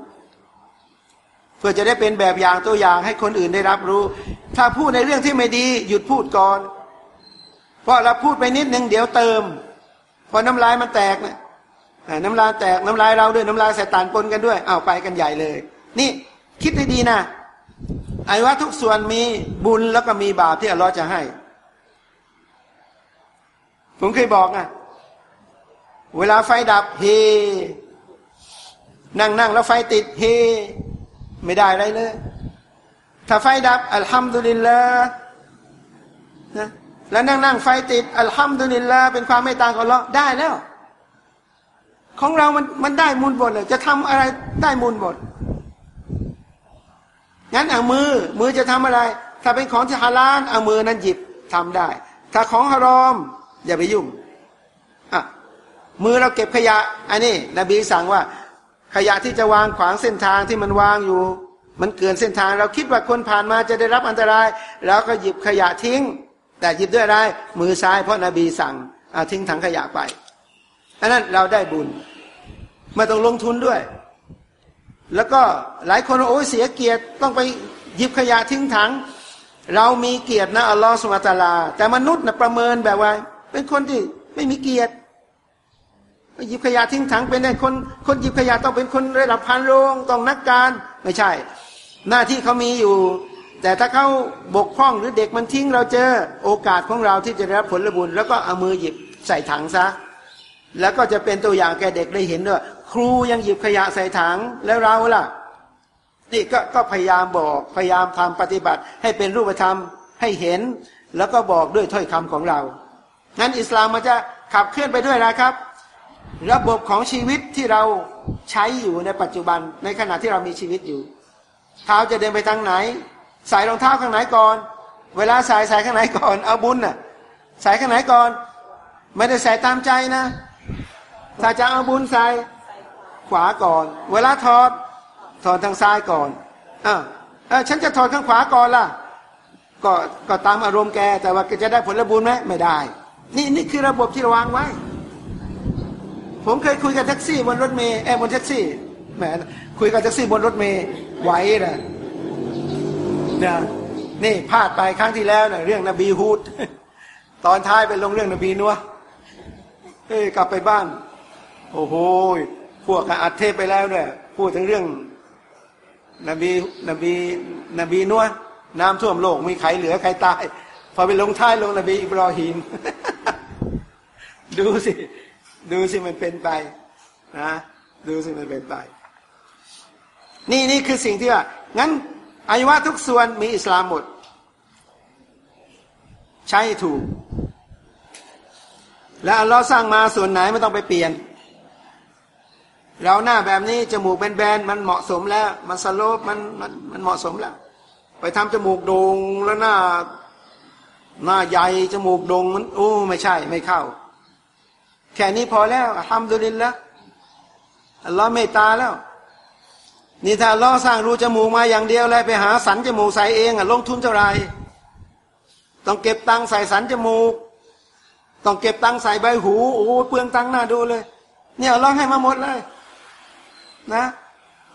เพื่อจะได้เป็นแบบอย่างตัวอย่างให้คนอื่นได้รับรู้ ถ้าพูดในเรื่องที่ไม่ดีหยุดพูดก่อนเพราะเราพูดไปนิดนึงเดี๋ยวเติมพอน้ำลายมันแตกนะน้ำลายแตกน้ำลายเราด้วยน้ำลายใส่ตานปนกันด้วยเอาไปกันใหญ่เลย นี่คิดให้ดีนะไอ้ว่าทุกส่วนมีบุญแล้วก็มีบาปที่อัลลอฮ์จะให้ ผมเคยบอกนะเวลาไฟดับเฮนั่งนั่งแล้วไฟติดเฮ ไม่ได้อะไรเลย ถ้าไฟดับ อัลฮัมดุลิลละนะแล้วนั่งนั่งไฟติด อัลฮัมดุลิลละเป็นความไม่ต่างของเราได้แล้ว ของเรามันมันได้มูลบทเลยจะทำอะไรได้มูลบทงั้นเอามือ มือจะทำอะไร ถ้าเป็นของที่ฮาลาลเอามือนั้นหยิบทำได้ ถ้าของฮารอม อย่าไปยุ่งอะมือเราเก็บขยะ อันนี้ นบีสั่งว่า ขยะที่จะวางขวางเส้นทางที่มันวางอยู่ มันเกินเส้นทาง เราคิดว่าคนผ่านมาจะได้รับอันตรายเราก็หยิบขยะทิ้ง แต่หยิบด้วยอะไรมือซ้ายเพราะนบีสั่งเอาทิ้งถังขยะไปอันนั้นเราได้บุญไม่ต้องลงทุนด้วย แล้วก็หลายคนโอ้ยเสียเกียรติต้องไปหยิบขยะทิ้งถัง เรามีเกียรตินะอัลลอฮฺสุลตาลา แต่มนุษย์นะประเมินแบบว่า เป็นคนที่ไม่มีเกียรติ หยิบขยะทิ้งถังเป็นคน คนหยิบขยะต้องเป็นคนระดับพันโรงต้องนักการไม่ใช่ หน้าที่เขามีอยู่ แต่ถ้าเขาบกพร่องหรือเด็กมันทิ้งเราเจอโอกาสของเราที่จะได้รับผลบุญ แล้วก็เอามือหยิบใส่ถังซะ แล้วก็จะเป็นตัวอย่างแก่เด็กได้เห็นด้วยครูยังหยิบขยะใส่ถังแล้วเราล่ะนี่ก็ก็พยายามบอกพยายามทำปฏิบัติ ให้เป็นรูปธรรมให้เห็น แล้วก็บอกด้วยถ้อยคำของเรางั้นอิสลามมันจะขับเคลื่อนไปด้วยนะครับ ระบบของชีวิตที่เราใช้อยู่ในปัจจุบันในขณะที่เรามีชีวิตอยู่ เท้าจะเดินไปทางไหน ใส่รองเท้าข้างไหนก่อน เวลาใส่ใส่ข้างไหนก่อน เอาบุญน่ะใส่ข้างไหนก่อน ไม่ได้ใส่ตามใจนะ ถ้าจะเอาบุญใส่ขวาก่อน เวลาถอดถอดทางซ้ายก่อนอ่าฉันจะถอดข้างขวาก่อนล่ะ ก็ก็ตามอารมณ์แกแต่ว่าจะได้ผลบุญไหมไม่ได้ นี่นี่คือระบบที่เราวางไว้ ผมเคยคุยกับแท็กซี่บนรถเมย์แอบบนแท็กซี่แหมคุยกับแท็กซี่บนรถเมย์ไหวนะเนี่ยนี่พลาดไปครั้งที่แล้วนะเรื่องนบีฮูดตอนท้ายไปลงเรื่องนบีนัวเอ้กลับไปบ้าน โอ้โหพวกอัดเทพไปแล้วเนี่ยพูดถึงเรื่อง นบีนบีนบีนัวน้ำท่วมโลกมีใครเหลือใครตายพอไปลงท้ายลงนบีอิบรอฮีมดูสิ ดูสิมันเป็นไปนะดูสิมันเป็นไป นี่นี่คือสิ่งที่ว่า งั้นอายวะทุกส่วนมีอิสลามหมด ใช้ถูก แล้วเราสร้างมาส่วนไหนไม่ต้องไปเปลี่ยน เราหน้าแบบนี้จมูกแบนๆมันเหมาะสมแล้ว มันสโลปมันมันมันเหมาะสมแล้ว ไปทำจมูกโด่งแล้วหน้าหน้าใหญ่จมูกโด่งมันโอ้ไม่ใช่ไม่เข้า แค่นี้พอแล้วทำดุลินแล้วอัลลอฮ์เมตตาแล้ว นี่ถ้าล้อสร้างรูจมูกมาอย่างเดียวเลยไปหาสันจมูกใส่เองอะลงทุนเท่าไหร่ต้องเก็บตังค์ใส่สันจมูก ต้องเก็บตังค์ใส่ใบหูโอ้เปลืองตังค์หน้าดูเลย เนี่ยอัลลอฮ์ให้มาหมดเลย นะ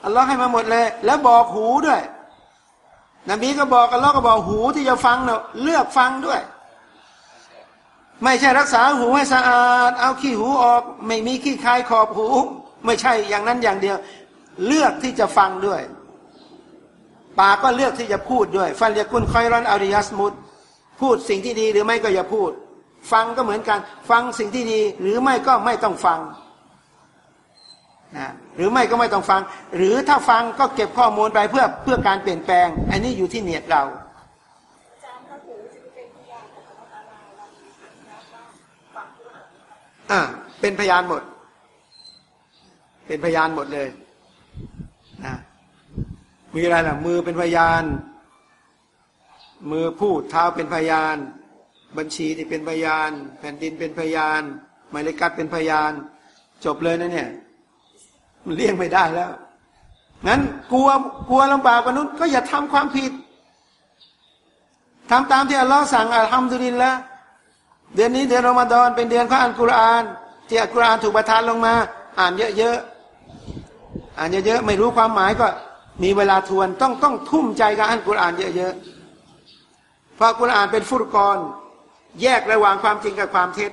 อัลลอฮ์ให้มาหมดเลย แล้วบอกหูด้วยนบีก็บอกอัลลอฮ์ก็บอกหูที่จะฟังเนาะเลือกฟังด้วย ไม่ใช่รักษาหูให้สะอาด เอาขี้หูออก ไม่มีขี้คายขอบหู ไม่ใช่อย่างนั้นอย่างเดียว เลือกที่จะฟังด้วย ปากก็เลือกที่จะพูดด้วย ฟันเรียกุนคอยรอนอาริยัสมุดพูดสิ่งที่ดีหรือไม่ก็อย่าพูด ฟังก็เหมือนกัน ฟังสิ่งที่ดีหรือไม่ก็ไม่ต้องฟังนะหรือไม่ก็ไม่ต้องฟัง หรือถ้าฟังก็เก็บข้อมูลไปเพื่อเพื่อการเปลี่ยนแปลง อันนี้อยู่ที่เนียดเรา อ่าเป็นพยานหมด เป็นพยานหมดเลยนะมีอะไรล่ะ มือเป็นพยาน มือพูดเท้าเป็นพยาน บัญชีที่เป็นพยาน แผ่นดินเป็นพยานหมายเลขกัดเป็นพยาน จบเลยนะเนี่ย มันเลี่ยงไม่ได้แล้วงั้นกลัวกลัวลำบากมนุษย์ก็อย่าทำความผิดทำตามที่อัลลอฮ์สั่งอัลฮัมดุลิลละ เดือนนี้เดือนรอมฎอนเป็นเดือนของอัลกุรอาน ที่อัลกุรอานถูกประทานลงมา อ่านเยอะๆอ่านเยอะๆไม่รู้ความหมายก็มีเวลาทวนต้องต้องทุ่มใจกับอัลกุรอานเยอะๆเพราะกุรอานเป็นฟุตกรแยกระหว่างความจริงกับความเท็จ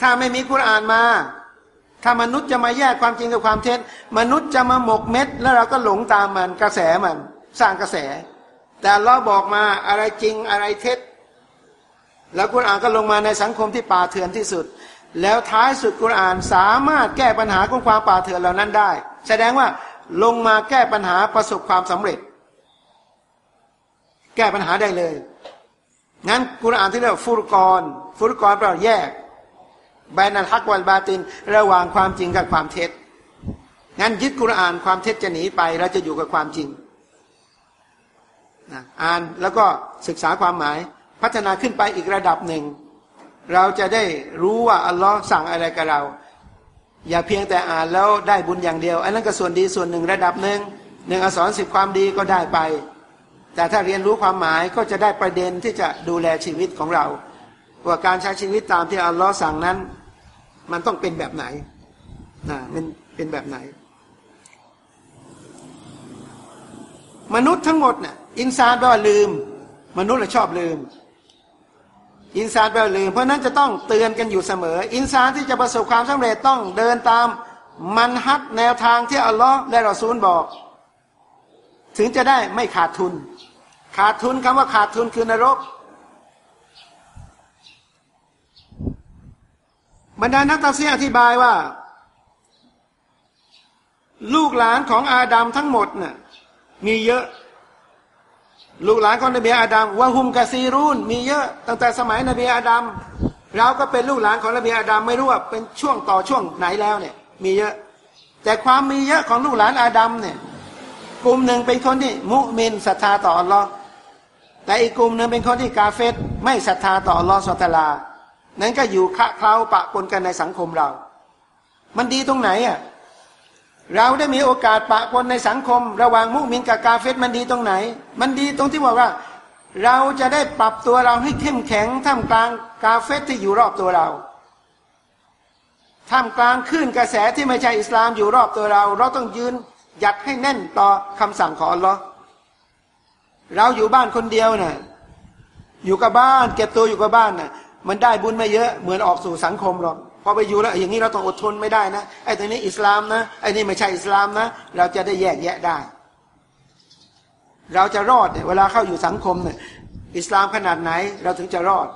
ถ้าไม่มีกุรอานมา ถ้ามนุษย์จะมาแยกความจริงกับความเท็จ มนุษย์จะมาหมกเม็ด แล้วเราก็หลงตามมันกระแสมัน สร้างกระแส แต่เราบอกมาอะไรจริงอะไรเท็จ แล้วกุรอานก็ลงมาในสังคมที่ป่าเถื่อนที่สุด แล้วท้ายสุดกุรอานสามารถแก้ปัญหาของความป่าเถื่อนเหล่านั้นได้ แสดงว่าลงมาแก้ปัญหาประสบความสำเร็จ แก้ปัญหาได้เลยงั้นกุรอานที่เรียกฟุรกรฟุรกรแปลว่าแยกบานัลฮักวัลบาตินระหว่างความจริงกับความเท็จ งั้นยึดกุรอานความเท็จจะหนีไปเราจะอยู่กับความจริงนะอ่านแล้วก็ศึกษาความหมาย พัฒนาขึ้นไปอีกระดับหนึ่ง เราจะได้รู้ว่าอัลลอฮ์สั่งอะไรกับเรา อย่าเพียงแต่อ่านแล้วได้บุญอย่างเดียว อันนั้นก็ส่วนดีส่วนหนึ่งระดับหนึ่งหนึ่งอักษรสิบความดีก็ได้ไป แต่ถ้าเรียนรู้ความหมายก็จะได้ประเด็นที่จะดูแลชีวิตของเราว่าการใช้ชีวิตตามที่อัลลอฮ์สั่งนั้น มันต้องเป็นแบบไหนนะมันเป็นแบบไหน มนุษย์ทั้งหมดนี่ยอินซานแปลว่าลืม มนุษย์เราชอบลืม อินซานแปลว่าลืม เพราะนั้นจะต้องเตือนกันอยู่เสมอ อินซานที่จะประสบความสำเร็จต้องเดินตามมันฮัดแนวทางที่อัลลอฮ์และรอซูลบอก ถึงจะได้ไม่ขาดทุน ขาดทุนคำว่าขาดทุนคือนรก บรรดานักตักเสียอธิบายว่า ลูกหลานของอาดัมทั้งหมดน่ะมีเยอะ ลูกหลานของนบีอาดัมวะฮุมกะซีรูนมีเยอะตั้งแต่สมัยนบีอาดัมเราก็เป็นลูกหลานของนบีอาดัมไม่รู้ว่าเป็นช่วงต่อช่วงไหนแล้วเนี่ย มีเยอะ แต่ความมีเยอะของลูกหลานอาดัมเนี่ยกลุ่มหนึ่งเป็นคนที่มุมินศรัทธาต่ออัลลอฮ์แต่อีกกลุ่มหนึ่งเป็นคนที่กาเฟตไม่ศรัทธาต่ออัลลอฮ์สุตลา นั้นก็อยู่คะเคล้าปะปนกันในสังคมเรา มันดีตรงไหนอะ เราได้มีโอกาสปะปนในสังคม ระหว่างมุมินกับกาเฟตมันดีตรงไหน มันดีตรงที่บอกว่า เราจะได้ปรับตัวเราให้เข้มแข็งท่ามกลางกาเฟตที่อยู่รอบตัวเราท่ามกลางคลื่นกระแสที่ไม่ใช่อิสลามอยู่รอบตัวเรา เราต้องยืนหยัดให้แน่นต่อคำสั่งของอัลลอฮ์เราอยู่บ้านคนเดียวนะ่ะอยู่กับบ้านเก็บตัวอยู่กับบ้านนะ่ะมันได้บุญไม่เยอะเหมือนออกสู่สังคมหรอก พอไปอยู่แล้วอย่างนี้เราต้องอดทนไม่ได้นะไอ้ตัวนี้อิสลามนะไอ้นี่ไม่ใช่อิสลามนะ เราจะได้แยกแยะได้ เราจะรอดเนี่ยเวลาเข้าอยู่สังคมเนี่ยอิสลามขนาดไหนเราถึงจะรอด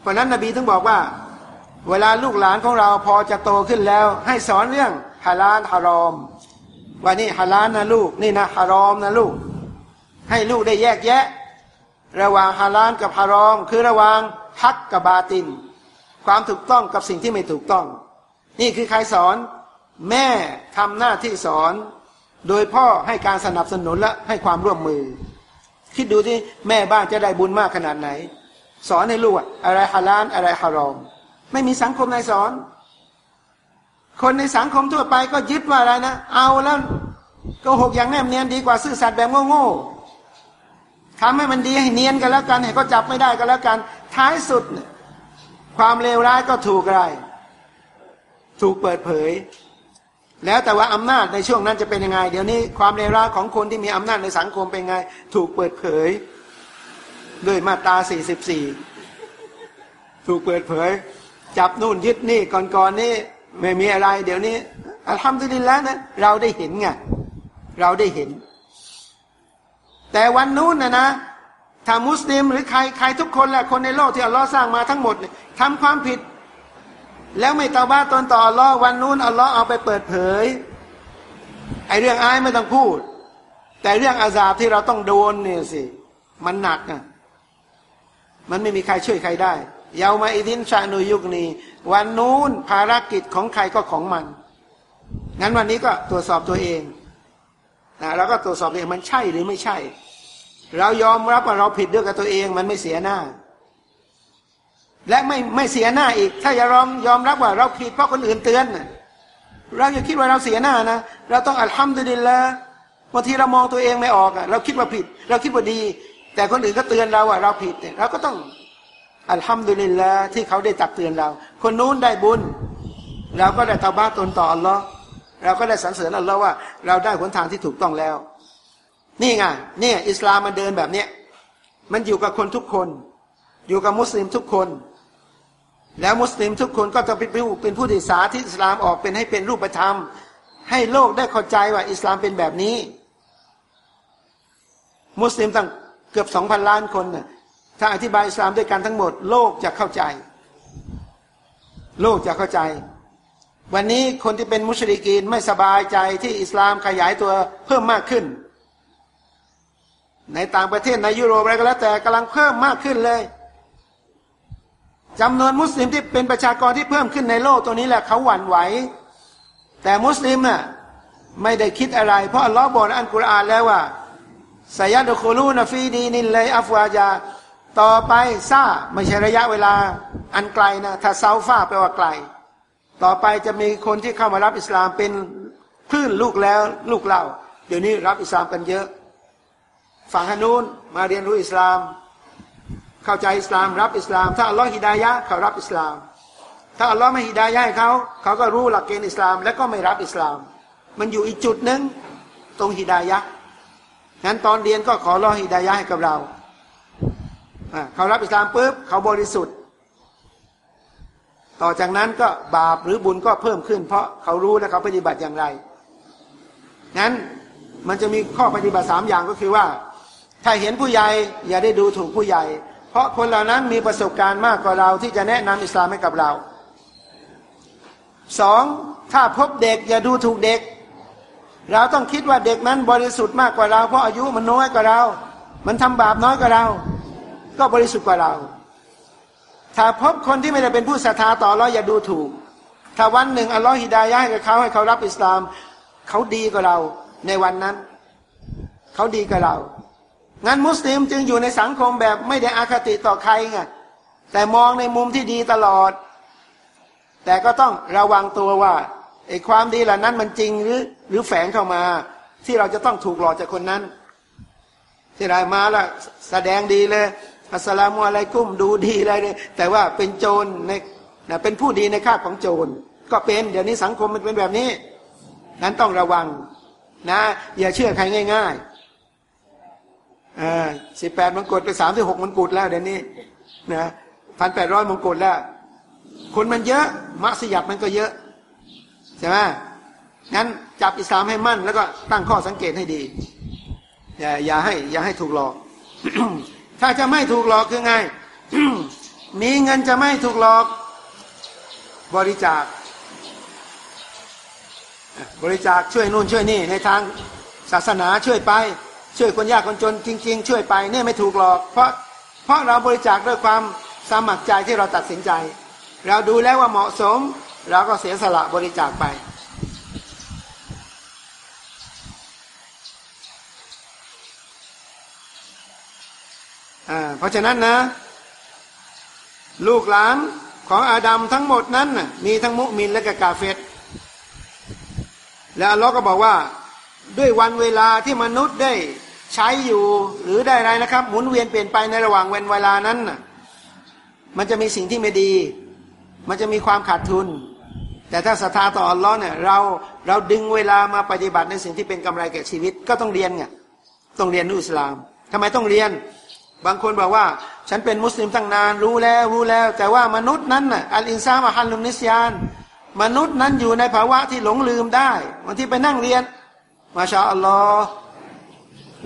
เพราะนั้นนบีถึงบอกว่า เวลาลูกหลานของเราพอจะโตขึ้นแล้ว ให้สอนเรื่องฮาลาลฮารอมว่านี่ฮาลาลนะลูก นี่นะฮารอมนะลูก ให้ลูกได้แยกแยะ ระหว่างฮาลาลกับฮารอม คือระหว่างฮักกับบาติน ความถูกต้องกับสิ่งที่ไม่ถูกต้อง นี่คือใครสอนแม่ทำหน้าที่สอน โดยพ่อให้การสนับสนุนและให้ความร่วมมือ คิดดูที่แม่บ้านจะได้บุญมากขนาดไหน สอนให้ลูกอะไรฮาลาลอะไรฮารอม ไม่มีสังคมไหนสอน คนในสังคมทั่วไปก็ยึดว่าอะไรนะ เอาแล้วโกหกอย่างแนบเนียนดีกว่าซื่อสัตย์แบบโง่ๆทำให้มันดีให้เนียนกันแล้วกันให้ก็จับไม่ได้กันแล้วกัน ท้ายสุด ความเลวร้ายก็ถูกอะไร ถูกเปิดเผย แล้วแต่ว่าอำนาจในช่วงนั้นจะเป็นยังไง เดี๋ยวนี้ความเลวร้ายของคนที่มีอำนาจในสังคมเป็นไง ถูกเปิดเผย ด้วยมาตรา 44 ถูกเปิดเผย จับนู่นยึดนี่ก่อนๆนนี่ไม่มีอะไร เดี๋ยวนี้ทำดีแล้วนะเราได้เห็นไงเราได้เห็น แต่วันนู้นนะนะ ถ้ามุสลิมหรือใครใครทุกคนแหละคนในโลกที่อัลลอฮ์สร้างมาทั้งหมดทำความผิด แล้วไม่ตาบ้าตนต่ออัลลอฮ์วันนู้นอัลลอฮ์เอาไปเปิดเผยไอเรื่องอายไม่ต้องพูด แต่เรื่องอาซาบที่เราต้องโดนเนี่ยสิมันหนักอะมันไม่มีใครช่วยใครได้เยาวมาอิดินชานุยุกนีวันนู้นภารกิจของใครก็ของมัน งั้นวันนี้ก็ตรวจสอบตัวเองนะแล้วก็ตรวจสอบเองมันใช่หรือไม่ใช่ เรายอมรับว่าเราผิดด้วยกับตัวเอง มันไม่เสียหน้า และไม่ไม่เสียหน้าอีก ถ้าอย่ายอมยอมรับว่าเราผิดเพราะคนอื่นเตือนเราอย่าคิดว่าเราเสียหน้านะเราต้องอัลฮัมดุลิลละบางทีเรามองตัวเองไม่ออกเราคิดว่าผิด เราคิดว่าดี แต่คนอื่นก็เตือนเราว่าเราผิดเราก็ต้องอัลฮัมดุลิลละที่เขาได้ตักเตือนเรา คนนู้นได้บุญ เราก็ได้ตาบ้าตนต่ออัลลอฮ์เราก็ได้สรรเสริญอัลลอฮ์ว่า เราได้หนทางที่ถูกต้องแล้ว นี่ไงเนี่ยอิสลามมันเดินแบบเนี้ยมันอยู่กับคนทุกคน อยู่กับมุสลิมทุกคน แล้วมุสลิมทุกคนก็จะเป็นผู้เป็นผู้ที่สาธิตอิสลามออกเป็นให้เป็นรูปธรรม ให้โลกได้เข้าใจว่าอิสลามเป็นแบบนี้ มุสลิมตั้งเกือบสองพันล้านคนน่ะถ้าอธิบายอิสลามด้วยกันทั้งหมด โลกจะเข้าใจ โลกจะเข้าใจ วันนี้คนที่เป็นมุชริกีนไม่สบายใจที่อิสลามขยายตัวเพิ่มมากขึ้น ในต่างประเทศในยุโรปอะไรก็แล้วแต่กำลังเพิ่มมากขึ้นเลยจำนวนมุสลิมที่เป็นประชากรที่เพิ่มขึ้นในโลกตัวนี้แหละเขาหวั่นไหว แต่มุสลิมน่ะไม่ได้คิดอะไร เพราะอัลลอฮ์บอกในอันกุรอานแล้วว่าสยดโคลูนฟีดีนินเลยอัฟวาจาต่อไปซาไม่ใช่ระยะเวลาอันไกลนะถ้าเซาฟาแปลว่าไกล ต่อไปจะมีคนที่เข้ามารับอิสลามเป็นคลื่นลูกแล้วลูกเล่าเดี๋ยวนี้รับอิสลามกันเยอะ ฝั่งฮานูนมาเรียนรู้อิสลาม เข้าใจอิสลามรับอิสลาม ถ้าอัลลอฮ์ฮิดายะเขารับอิสลาม ถ้าอัลลอฮ์ไม่ฮิดายะให้เขาเขาก็รู้หลักเกณฑ์อิสลาม แล้วก็ไม่รับอิสลาม มันอยู่อีกจุดหนึ่งตรงฮิดายะงั้นตอนเรียนก็ขอรอฮิดายะให้กับเราเขารับอิสลามปุ๊บเขาบริสุทธิ์ ต่อจากนั้นก็บาปหรือบุญก็เพิ่มขึ้น เพราะเขารู้และเขาปฏิบัติอย่างไร งั้นมันจะมีข้อปฏิบัติสามอย่างก็คือว่า ถ้าเห็นผู้ใหญ่อย่าได้ดูถูกผู้ใหญ่ เพราะคนเหล่านั้นมีประสบการณ์มากกว่าเราที่จะแนะนำอิสลามให้กับเราสองถ้าพบเด็กอย่าดูถูกเด็ก เราต้องคิดว่าเด็กนั้นบริสุทธิ์มากกว่าเรา เพราะอายุมันน้อยกว่าเรา มันทำบาปน้อยกว่าเรา ก็บริสุทธิ์กว่าเรา ถ้าพบคนที่ไม่ได้เป็นผู้ศรัทธาต่อเราอย่าดูถูก ถ้าวันหนึ่งอัลลอฮฺฮิดายะให้กับเขาให้เขารับอิสลาม เขาดีกว่าเราในวันนั้น เขาดีกว่าเรา งั้นมุสลิมจึงอยู่ในสังคมแบบไม่ได้อาคติต่อใครไงแต่มองในมุมที่ดีตลอด แต่ก็ต้องระวังตัวว่าไอ้ความดีเหล่านั้นมันจริงหรือหรือแฝงเข้ามา ที่เราจะต้องถูกหลอกจากคนนั้น ที่ไรมาละแสดงดีเลยอัสลามุอะลัยกุ้มดูดีอะไรเลยแต่ว่าเป็นโจรในนะเป็นผู้ดีในคาบของโจร ก็เป็นเดี๋ยวนี้สังคมมันเป็นแบบนี้ นั้นต้องระวังนะ อย่าเชื่อใครง่าย ๆ สิบแปดมงกุฎไปสามสิบหกมงกุฎแล้วเดี๋ยวนี้นะพันแปดร้อยมงกุฎแล้ว คนมันเยอะมัสยิดมันก็เยอะใช่ไหมงั้นจับอิสลามให้มั่น แล้วก็ตั้งข้อสังเกตให้ดี อย่าอย่าให้ อย่าให้ถูกหลอก ถ้าจะไม่ถูกหลอกคือไง มีเงินจะไม่ถูกหลอก บริจาค บริจาคช่วยนู่นช่วยนี่ในทางศาสนาช่วยไป ช่วยคนยากคนจนจริง ๆ ช่วยไปเนี่ยไม่ถูกหรอก เพราะเพราะเราบริจาคด้วยความสมัครใจที่เราตัดสินใจ เราดูแล้วว่าเหมาะสม เราก็เสียสละบริจาคไป เพราะฉะนั้นนะ ลูกหลานของอาดัมทั้งหมดนั้นมีทั้งมุมินและกกาเฟตแล้วอัลลอฮ์ก็บอกว่าด้วยวันเวลาที่มนุษย์ได้ ใช้อยู่หรือได้อะไรนะครับ หมุนเวียนเปลี่ยนไปในระหว่างเวลเวลานั้นมันจะมีสิ่งที่ไม่ดี มันจะมีความขาดทุน แต่ถ้าศรัทธาต่ออัลลอฮ์เนี่ยเราเราดึงเวลามาปฏิบัติในสิ่งที่เป็นกำไรแก่ชีวิต ก็ต้องเรียนไงต้องเรียนนุสลามทำไมต้องเรียน บางคนบอกว่า ฉันเป็นมุสลิมตั้งนานรู้แล้วรู้แล้ว แต่ว่ามนุษย์นั้นน่ะอัลอินซามะฮันลุนิสยาน มนุษย์นั้นอยู่ในภาวะที่หลงลืมได้วันที่ไปนั่งเรียน มาชาอัลลอฮ์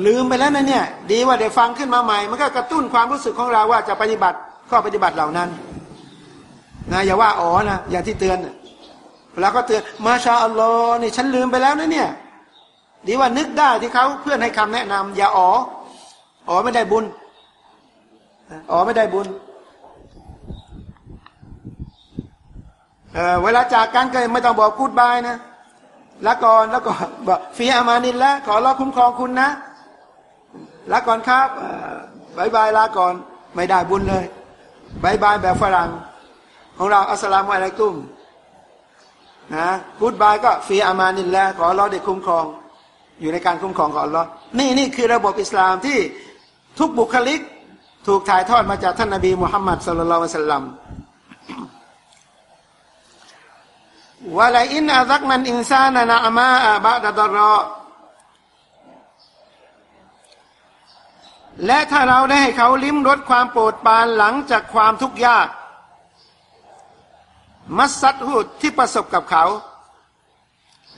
ลืมไปแล้วนะเนี่ยดีว่าได้ฟังขึ้นมาใหม่ มันก็กระตุ้นความรู้สึกของเราว่าจะปฏิบัติข้อปฏิบัติเหล่านั้นนะอย่าว่าอ๋อนะอย่างที่เตือนแล้วก็เตือนมาชาอัลลอฮ์นี่ฉันลืมไปแล้วนะเนี่ย ดีว่านึกได้ที่เขาเพื่อนให้คำแนะนำอย่าอ๋ออ๋อไม่ได้บุญอ๋อไม่ได้บุญเเวลาจากกันก็ไม่ต้องบอกกูดบายนะละก่อนแล้วก็บอกفي أمان الله ขออัลลอฮ์คุ้มครองคุณนะ ลาก่อนครับ bye bye ลาก่อน ไม่ได้บุญเลย bye bye แบบฝรั่ง ของเราالسلام عليكمนะกูดบายก็ฟีอามานินแล้วขอรอได้คุ้มครอง อยู่ในการคุ้มครองของอัลลอนี่นี่คือระบบอิสลามที่ทุกบุคลิกถูกถ่ายทอดมาจากท่านนบีมุฮัมมัดสุลลัลลวะสัลลัมวะลอินอาซักนันอินซานานาอามาบะดะดรอ และถ้าเราได้ให้เขาลิ้มรสความโปรดปรานหลังจากความทุกข์ยาก มัสซัดหุดที่ประสบกับเขา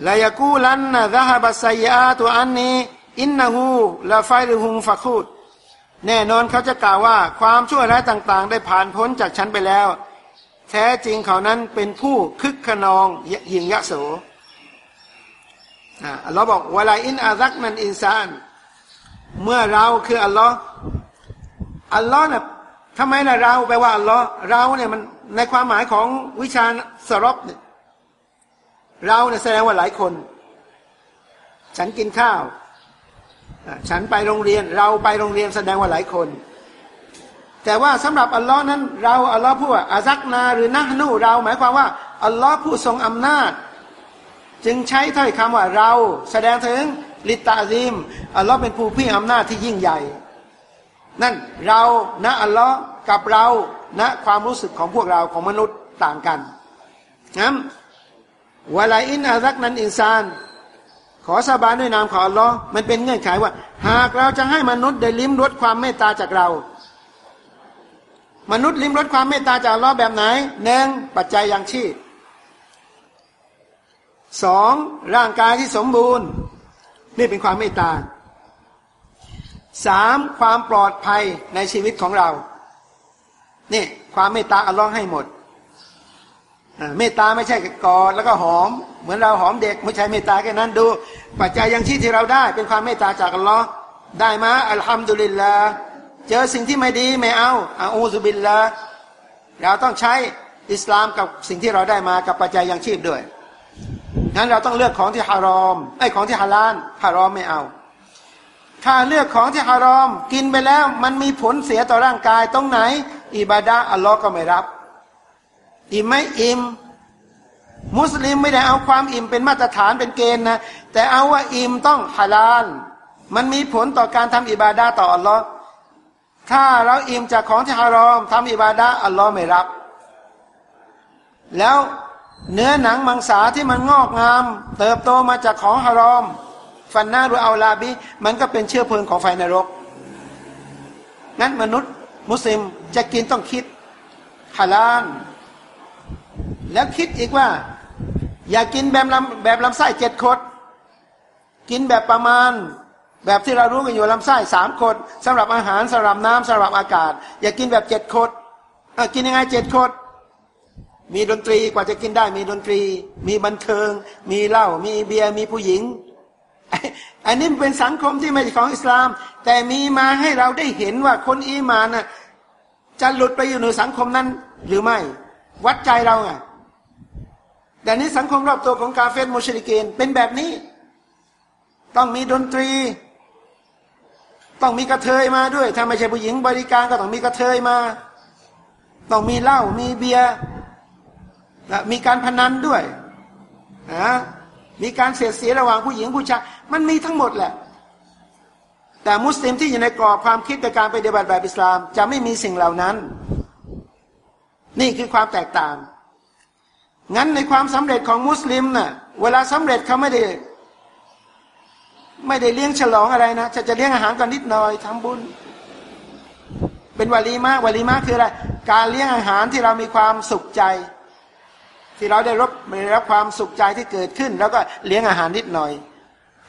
ลายกูลันนะดะฮบัสยาตัวอันนี้อินนาหูละไฟรหุงฟักูดแน่นอนเขาจะกล่าวว่าความชั่วร้ายต่างๆ ได้ผ่านพ้นจากฉันไปแล้ว แท้จริงเขานั้นเป็นผู้คึกขนองยิงยะโสอัลลอฮ์บอกวลาอินอารักนันอินซาน เมื่อเราคืออัลลอฮ์อัลลอฮ์เนี่ยทำไมล่ะเราแปลว่าอัลลอฮ์เราเนี่ยมันในความหมายของวิชาสรบเนี่ยเราเนี่ยแสดงว่าหลายคน ฉันกินข้าว ฉันไปโรงเรียน เราไปโรงเรียนแสดงว่าหลายคน แต่ว่าสำหรับอัลลอฮ์นั้น เราอัลลอฮ์พูดว่าอาซักนาหรือนะนูเราหมายความว่าอัลลอฮ์ผู้ทรงอำนาจ จึงใช้ถ้อยคำว่าเราแสดงถึง ลิตาซิมอัลลอฮ์เป็นผู้พี่อำนาจที่ยิ่งใหญ่ นั่นเรานะอัลลอฮ์กับเรานะความรู้สึกของพวกเราของมนุษย์ต่างกันงั้นวลาอินอารักนั้นอินซาน ขอสาบานด้วยนามของอัลลอฮ์มันเป็นเงื่อนไขว่า หากเราจะให้มนุษย์ได้ลิ้มรสความเมตตาจากเรา มนุษย์ลิ้มรสความเมตตาจากอัลลอฮ์แบบไหนหนึ่งปัจจัยยังชีพสองร่างกายที่สมบูรณ์ นี่เป็นความเมตตาสามความปลอดภัยในชีวิตของเรานี่ความเมตตาอัลลอฮ์ให้หมดเมตตาไม่ใช่กอดแล้วก็หอม เหมือนเราหอมเด็กไม่ใช่เมตตาแค่นั้นดู ปัจจัยยังชีพที่เราได้ เป็นความเมตตาจากอัลลอฮ์ได้มาอัลฮัมดุลิลลาเจอสิ่งที่ไม่ดีไม่เอาอาอูซุบิลลาเราต้องใช้อิสลามกับสิ่งที่เราได้มากับปัจจัยยังชีพด้วย งั้นเราต้องเลือกของที่ฮารอมไอ้ของที่ฮาลาลฮารอมไม่เอา ถ้าเลือกของที่ฮารอม กินไปแล้วมันมีผลเสียต่อร่างกายตรงไหน อิบาดะอัลลอฮ์ก็ไม่รับ อิ่มไม่อิ่มมุสลิมไม่ได้เอาความอิ่มเป็นมาตรฐานเป็นเกณฑ์นะแต่เอาว่าอิ่มต้องฮาลาลมันมีผลต่อการทำอิบาดะต่ออัลลอฮ์ถ้าเราอิ่มจากของที่ฮารอมทำอิบาดะอัลลอฮ์ไม่รับ แล้ว เนื้อหนังมังสาที่มันงอกงาม เติบโตมาจากของฮารอม ฟันหน้าหรือเอาลาบีมันก็เป็นเชื้อเพลิงของไฟนรก งั้นมนุษย์มุสลิมจะกินต้องคิดฮาลาลแล้วคิดอีกว่า อย่ากินแบบลำแบบลำไส้เจ็ดคด กินแบบประมาณ แบบที่เรารู้กันอยู่ลำไส้สามคดสำหรับอาหารสำหรับน้ำสำหรับอากาศ อย่ากินแบบเจ็ดคดกินยังไงเจ็ดคด มีดนตรีกว่าจะกินได้มีดนตรี มีบันเทิง มีเหล้ามีเบียร์มีผู้หญิง อันนี้เป็นสังคมที่ไม่ใช่ของอิสลาม แต่มีมาให้เราได้เห็นว่าคนอีมานน่ะจะหลุดไปอยู่ในสังคมนั้นหรือไม่ วัดใจเราไงแต่นี้สังคมรอบตัวของกาเฟตโมชริเกนเป็นแบบนี้ ต้องมีดนตรี ต้องมีกระเทยมาด้วยถ้าไม่ใช่ผู้หญิงบริการก็ต้องมีกระเทยมา ต้องมีเหล้ามีเบียร์ มีการพนันด้วยนะมีการเสียดสีระหว่างผู้หญิงผู้ชายมันมีทั้งหมดแหละ แต่มุสลิมที่อยู่ในกรอบความคิดในการปฏิบัติแบบอิสลาม จะไม่มีสิ่งเหล่านั้น นี่คือความแตกต่าง งั้นในความสำเร็จของมุสลิมนะ่ะเวลาสำเร็จเขาไม่ได้ไม่ได้เลี้ยงฉลองอะไรนะ จะจะเลี้ยงอาหารกันนิดหน่อยทำบุญ เป็นวาลีมาวาลีมาคืออะไร การเลี้ยงอาหารที่เรามีความสุขใจ ที่เราได้รับได้รับความสุขใจที่เกิดขึ้น แล้วก็เลี้ยงอาหารนิดหน่อย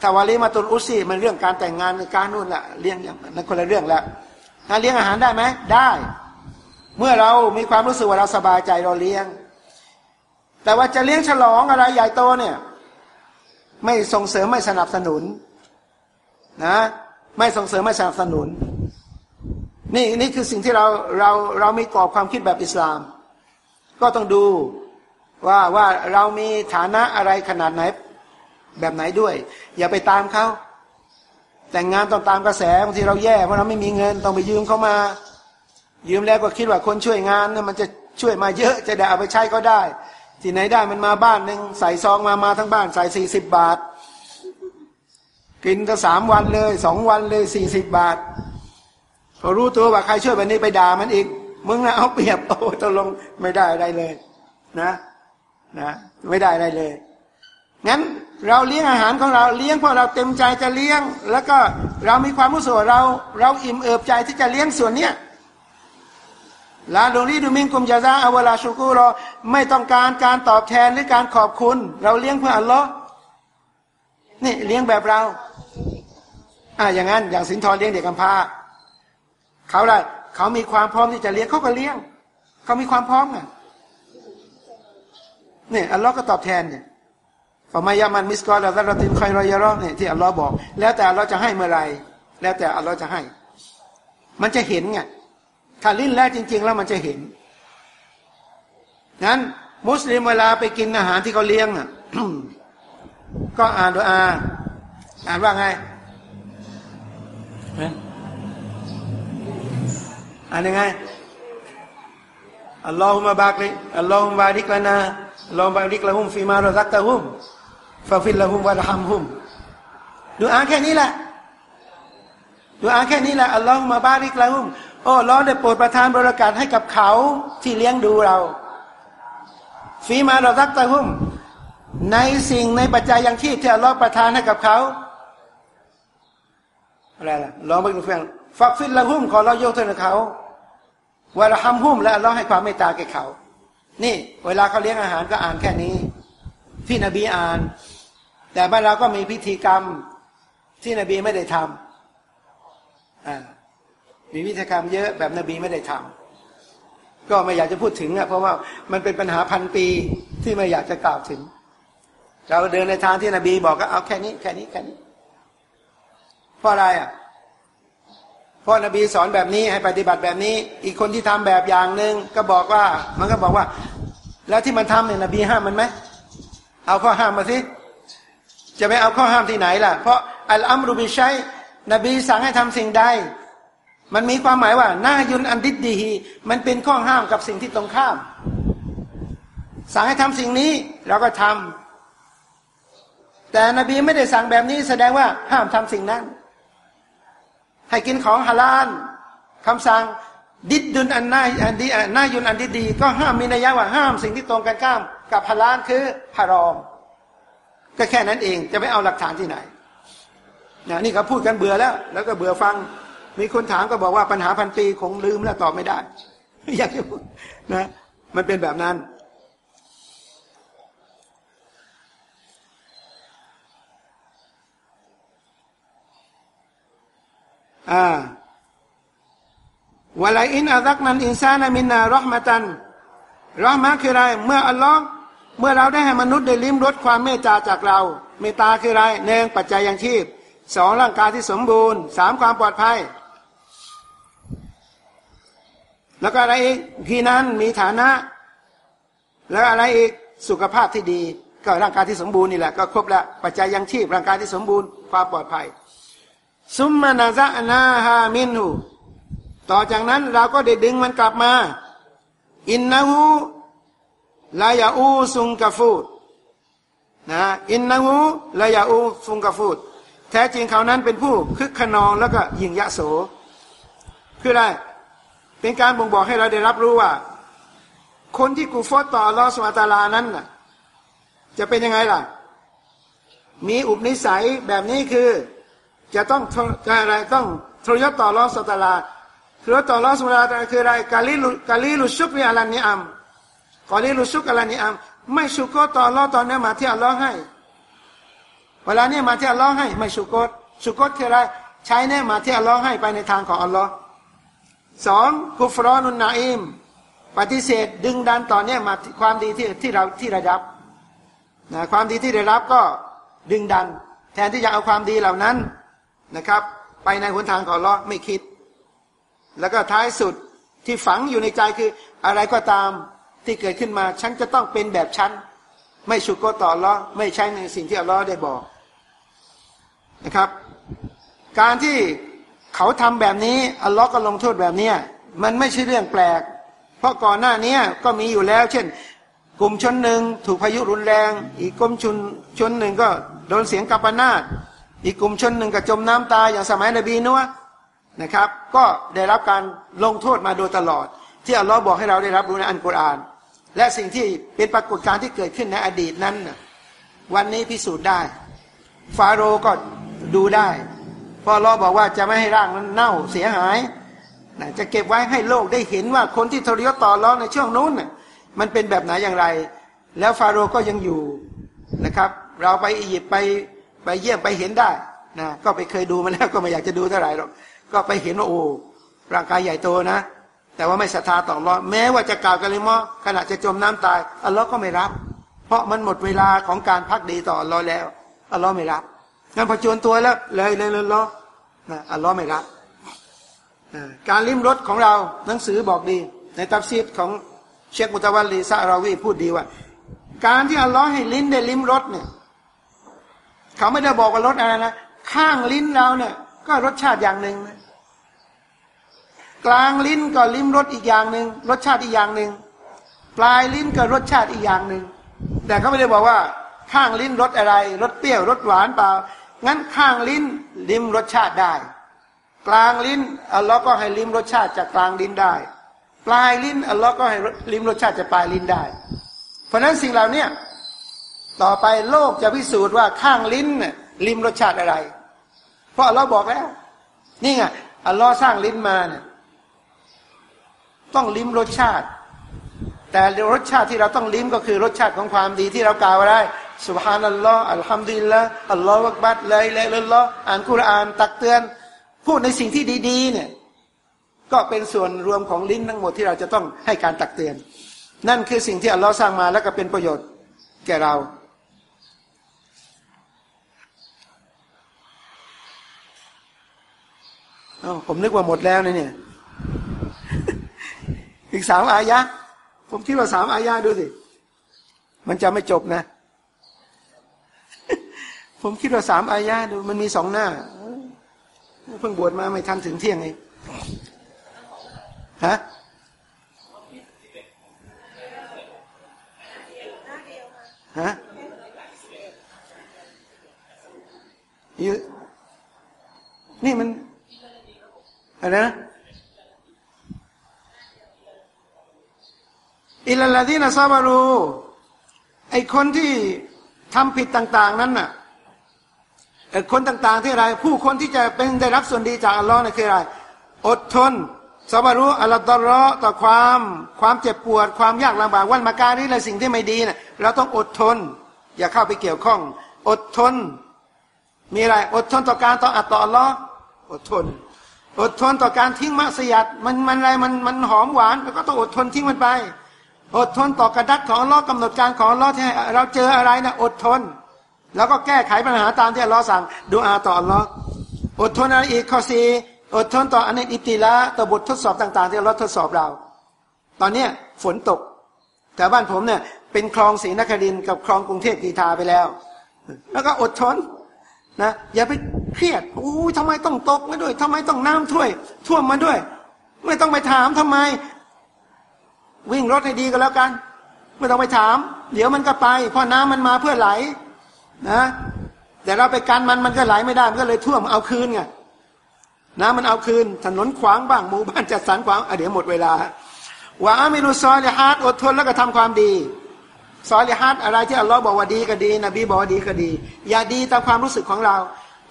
ถาวาลีมาตุลอุซีมันเรื่องการแต่งงานการนู่นละเลี้ยงนั่นคนละเรื่องแล้วถ้าเลี้ยงอาหารได้ไหมได้ เมื่อเรามีความรู้สึกว่าเราสบายใจเราเลี้ยง แต่ว่าจะเลี้ยงฉลองอะไรใหญ่โตเนี่ย ไม่ส่งเสริมไม่สนับสนุนนะไม่ส่งเสริมไม่สนับสนุน นี่นี่คือสิ่งที่เราเราเรามีกรอบความคิดแบบอิสลาม ก็ต้องดู ว่าว่าเรามีฐานะอะไรขนาดไหน แบบไหนด้วย อย่าไปตามเขาแต่งงานต้องตามกระแสบางทีเราแย่เพราะเราไม่มีเงินต้องไปยืมเขามา ยืมแล้วก็คิดว่าคนช่วยงานเนี่ยมันจะช่วยมาเยอะจะได้เอาไปใช้ก็ได้ ที่ไหนได้มันมาบ้านหนึ่งใส่ซองมามาทั้งบ้านใส่สี่สิบบาท กินก็สามวันเลยสองวันเลยสี่สิบบาทพอรู้ตัวว่าใครช่วยแบบนี้ไปด่ามันอีก มึงนะเอาเปรียบโอ้ตกลงไม่ได้อะไรเลย นะ นะไม่ได้อะไรเลยงั้นเราเลี้ยงอาหารของเราเลี้ยงเพราะเราเต็มใจจะเลี้ยง แล้วก็เรามีความรู้สึกเราเราอิ่มเอิบใจที่จะเลี้ยงส่วนเนี้ยลาโดรีดูมิงกุมจาซาอาวลาชูกูรอไม่ต้องการการตอบแทนหรือการขอบคุณ เราเลี้ยงเพื่ออัลลอฮ์นี่เลี้ยงแบบเราอ่าอย่างนั้นอย่างสินทรเลี้ยงเด็กกำพร้าเขาได้เขามีความพร้อมที่จะเลี้ยงเขาก็เลี้ยง เขามีความพร้อมไง เนี่ยอัลลอฮ์ก็ตอบแทนเนี่ยฟามายามันมิสกอลแล้วเราติมใครรอยรอเนี่ยที่อัลลอฮ์บอก แล้วแต่อัลลอฮ์จะให้เมื่อไรแล้วแต่อัลลอฮ์จะให้ มันจะเห็นไงถ้าลิ้นแล้วจริง ๆ แล้วมันจะเห็นงั้นมุสลิมเวลาไปกินอาหารที่เขาเลี้ยงอะก็อ่านดูอาอ่านว่าไงอ่านยังไงอัลลอฮุมะบากลิอัลลอฮุมะบาริกลานา ลองบาริกละหุมฟีมาเราซักตะหุมฟาฟิลละหุมวะละฮัมหุมดูอาแค่นี้แหละดูอาแค่นี้แหละอัลลอฮฺมาบาริกละหุมโอ้ล้อได้โปรดประทานบริการให้กับเขาที่เลี้ยงดูเรา ฟีมาเรารักตะหุมในสิ่งในปัจจัยยังชีพที่อัลลอฮฺประทานให้กับเขาอะไรล่ะลองไปดูฟังฟักฟิลละหุมขอเรายกเทนเขาวะละฮัมหุมและอัลลอฮฺให้ความเมตตาแก่เขา นี่ เวลาเขาเลี้ยงอาหารก็อ่านแค่นี้ ที่นบีอ่าน แต่บ้านเราก็มีพิธีกรรมที่นบีไม่ได้ทำมีพิธีกรรมเยอะแบบนบีไม่ได้ทำก็ไม่อยากจะพูดถึงอะเพราะว่ามันเป็นปัญหาพันปีที่ไม่อยากจะกล่าวถึง เราเดินในทางที่นบีบอกก็เอาแค่นี้แค่นี้แค่นี้เพราะอะไรอะ พราะนบีสอนแบบนี้ให้ปฏิบัติแบบนี้ อีกคนที่ทำแบบอย่างหนึ่งก็บอกว่ามันก็บอกว่า แล้วที่มันทำเนี่ยนบีห้ามมันไหมเอาข้อห้ามมาสิจะไปเอาข้อห้ามที่ไหนล่ะ เพราะอัลอัมรุบิชัยนบีสั่งให้ทำสิ่งใด มันมีความหมายว่าหน้ายุนอันดิดดีฮีมันเป็นข้อห้ามกับสิ่งที่ตรงข้าม สั่งให้ทำสิ่งนี้เราก็ทำแต่นบีไม่ได้สั่งแบบนี้แสดงว่าห้ามทำสิ่งนั้น ให้กินของฮาลาลคำสั่งดิดดุนอันน่าอันดีน่ายุนอันดิดดี ก็ห้ามมีนัยยะว่าห้ามสิ่งที่ตรงกันข้าม กับฮาลาลคือฮารอม ก็แค่นั้นเองจะไม่เอาหลักฐานที่ไหนนะนี่เขาพูดกันเบื่อแล้ว แล้วก็เบื่อฟัง มีคนถามก็บอกว่าปัญหาพันปีคงลืมแล้วตอบไม่ได้ อยากจะพูดนะ มันเป็นแบบนั้น อ่าวลาอินอาดักนันอินซานามินนารหมตันรหมะคืออะไร เมื่ออัลลอฮ์เมื่อเราได้ให้มนุษย์ได้ลิ้มรสความเมตตาจากเรา เมตตาคืออะไรหนึ่งปัจจัยยังชีพสองร่างกายที่สมบูรณ์สามความปลอดภัย แล้วก็อะไรอีกที่นั้นมีฐานะ แล้วอะไรอีกสุขภาพที่ดี ก็ร่างกายที่สมบูรณ์นี่แหละก็ครบแล้วปัจจัยยังชีพร่างกายที่สมบูรณ์ความปลอดภัย ซุมมานาซะนาฮามินหูต่อจากนั้นเราก็ได้ดึงมันกลับมา อินนาหูลายาอูซุงกาฟูดนะอินนาหูลายาอูซุงกาฟูดแท้จริงเขานั้นเป็นผู้คึกขนองแล้วก็ยิงยะโสคืออะไรเป็นการบ่งบอกให้เราได้รับรู้ว่า คนที่กูฟอตต่อลอสมาตาลานั้นน่ะจะเป็นยังไงล่ะ มีอุปนิสัยแบบนี้คือ จะต้องจะอะไรต้องทรยศต่อลอสมาตาลาทรยศต่อลอสมาตาลาคืออะไรกาลิลุกาลิลุชุกนีอัลนิอัมกาลิลุชุกอัลนิอัมไม่ชุกต่อลอตอนนี้มาที่อัลลอฮ์ให้ เวลาเนี่ยมาที่อัลลอฮ์ให้ ไม่ชุกตชุกตคืออะไรใช้เนี่ยมาที่อัลลอฮ์ให้ไปในทางของอัลลอฮ์สองกุฟรอนุนนาอิมปฏิเสธดึงดันต่อเนี่ยมาความดีที่ที่เราที่เรารับนะความดีที่ได้รับก็ดึงดัน แทนที่จะเอาความดีเหล่านั้น นะครับ ไปในหนทางของอัลลอฮ์ไม่คิด แล้วก็ท้ายสุดที่ฝังอยู่ในใจคืออะไรก็ตามที่เกิดขึ้นมาฉันจะต้องเป็นแบบฉันไม่ชุกโกต่ออัลลอฮ์ไม่ใช่ในสิ่งที่อัลลอฮ์ได้บอกนะครับ การที่เขาทำแบบนี้อัลลอฮ์ก็ลงโทษแบบนี้มันไม่ใช่เรื่องแปลก เพราะก่อนหน้านี้ก็มีอยู่แล้ว เช่น กลุ่มชนหนึ่งถูกพายุรุนแรง อีกกลุ่มชนชนหนึ่งก็โดนเสียงกัปนาต อีกกลุ่มชนหนึ่งก็จมน้ำตายอย่างสมัยนบีนัวนะครับ ก็ได้รับการลงโทษมาโดยตลอด ที่อัลลอฮ์บอกให้เราได้รับรู้ในอันกุรอาน และสิ่งที่เป็นปรากฏการณ์ที่เกิดขึ้นในอดีตนั้น วันนี้พิสูจน์ได้ ฟาโรก็ดูได้พราะอรอบอกว่าจะไม่ให้ร่างนั้นเน่าเสียหายนะจะเก็บไว้ให้โลกได้เห็นว่าคนที่ทรยศต่อร้อในช่วงนู้นน่ะมันเป็นแบบไหนอย่างไร แล้วฟาโรก็ยังอยู่นะครับ เราไปอียิปต์ไป ไปเยี่ยมไปเห็นได้นะก็ไปเคยดูมาแล้วก็ไม่อยากจะดูเท่าไหร่หรอกก็ไปเห็นว่าโอ้ร่างกายใหญ่โตนะ แต่ว่าไม่ศรัทธาต่ออัลลอฮ์แม้ว่าจะกล่าวกะลิมะฮ์ขณะจะจมน้ำตายอัลลอฮ์ก็ไม่รับ เพราะมันหมดเวลาของการภักดีต่ออัลลอฮ์แล้วอัลลอฮ์ไม่รับงั้นพอจวนตัวแล้วเลยเลยเลยล้อนะอัลลอฮ์ไม่รับการลิ้มรสของเราหนังสือบอกดี ในตัฟซีรของเชคมุตะวัลลีชะอ์รอวีพูดดีว่า การที่อัลลอฮ์ให้ลิ้นได้ลิ้มรสเนี่ย เขาไม่ได้บอกว่ารสอะไรนะข้างลิ้นเราเนี่ย ก็รสชาติอย่างหนึ่งนะกลางลิ้นก็ลิ้มรสอีกอย่างหนึ่งรสชาติอีกอย่างหนึ่งปลายลิ้นก็รสชาติอีกอย่างหนึ่งแต่เขาไม่ได้บอกว่า ข้างลิ้นรสอะไรรสเปรี้ยวรสหวานเปล่า งั้นข้างลิ้นลิ้มรสชาติได้ กลางลิ้นอัลลอฮ์ก็ให้ลิ้มรสชาติจากกลางลิ้นได้ ปลายลิ้นอัลลอฮ์ก็ให้ลิ้มรสชาติจากปลายลิ้นได้ เพราะฉะนั้นสิ่งเหล่านี้ ต่อไปโลกจะพิสูจน์ว่าข้างลิ้นลิ้มรสชาติอะไร เพราะอัลลอฮ์บอกแล้ว นี่ไงอัลลอฮ์สร้างลิ้นมาเนี่ยต้องลิ้มรสชาติ แต่รสชาติที่เราต้องลิ้มก็คือรสชาติของความดีที่เรากล่าวไว้สุบฮานัลลอฮ์อัลฮัมดุลิลละอัลลอฮฺวักบัดเลยเลยลลออ่านคุรานตักเตือน พูดในสิ่งที่ดีๆเนี่ยก็เป็นส่วนรวมของลิ้นทั้งหมดที่เราจะต้องให้การตักเตือน นั่นคือสิ่งที่อัลลอฮ์สร้างมาแล้วก็เป็นประโยชน์แก่เรา ผมนึกว่าหมดแล้วนะเนี่ย อีกสามอายะ ผมคิดว่าสามอายะดูสิ มันจะไม่จบนะ ผมคิดว่าสามอายะดู มันมีสองหน้า เพิ่งบวชมาไม่ทันถึงเที่ยงเองฮะฮะนี่มันอะไร นะอิลลาดีนซาบารูไอคนที่ทำผิดต่าง ๆ นั้นน่ะไอคนต่าง ๆ ที่อะไรผู้คนที่จะเป็นได้รับส่วนดีจากอัลลอฮ์นี่คืออะไรอดทนซาบารูอัลลอฮ์ต่อความความเจ็บปวด ความยากลำบากวันมาการนี่อะไรสิ่งที่ไม่ดีนะ่ยเราต้องอดทน อย่าเข้าไปเกี่ยวข้อง อดทน มีอะไร อดทนต่อการต่ออัตต่ออัลลอฮ์อดทน อดทนต่อการทิ้งมัสยัดมันมันอะไรมันมันหอมหวานแล้วก็ต้องอดทนทิ้งมันไป อดทนต่อกระดักของล้อกำหนดการของล้อที่เราเจออะไรนะอดทน แล้วก็แก้ไขปัญหาตามที่ล้อสั่งดูอาต่อล้ออดทนอะไรอีกข้อสี่อดทนต่ออันนี้อิติละต่อบททดสอบต่าง ๆ ที่ล้อทดสอบเรา ตอนเนี้ฝนตกแต่บ้านผมเนี่ยเป็นคลองศรีนครินกับคลองกรุงเทพกีทาไปแล้ว แล้วก็อดทนนะอย่าไป เครียดอู้ทำไมต้องตกมาด้วยทำไมต้องน้ำท่วยท่วมมาด้วย ไม่ต้องไปถามทำไม วิ่งรถให้ดีก็แล้วกัน ไม่ต้องไปถาม เดี๋ยวมันก็ไปเพราะน้ำมันมาเพื่อไหล นะแต่เราไปกันมันมันก็ไหลไม่ได้มันก็เลยท่วมเอาคืนไงน้ำมันเอาคืน ถนนขวางบ้างหมู่บ้านจัดสรรขวางเดี๋ยวหมดเวลาว่าอามิรุซอลิฮัดอดทนแล้วก็ทำความดีซอลิฮัดอะไรที่อัลลอฮ์บอกว่าดีก็ดี นบีบอกว่าดีก็ดี อย่าดีตามความรู้สึกของเรา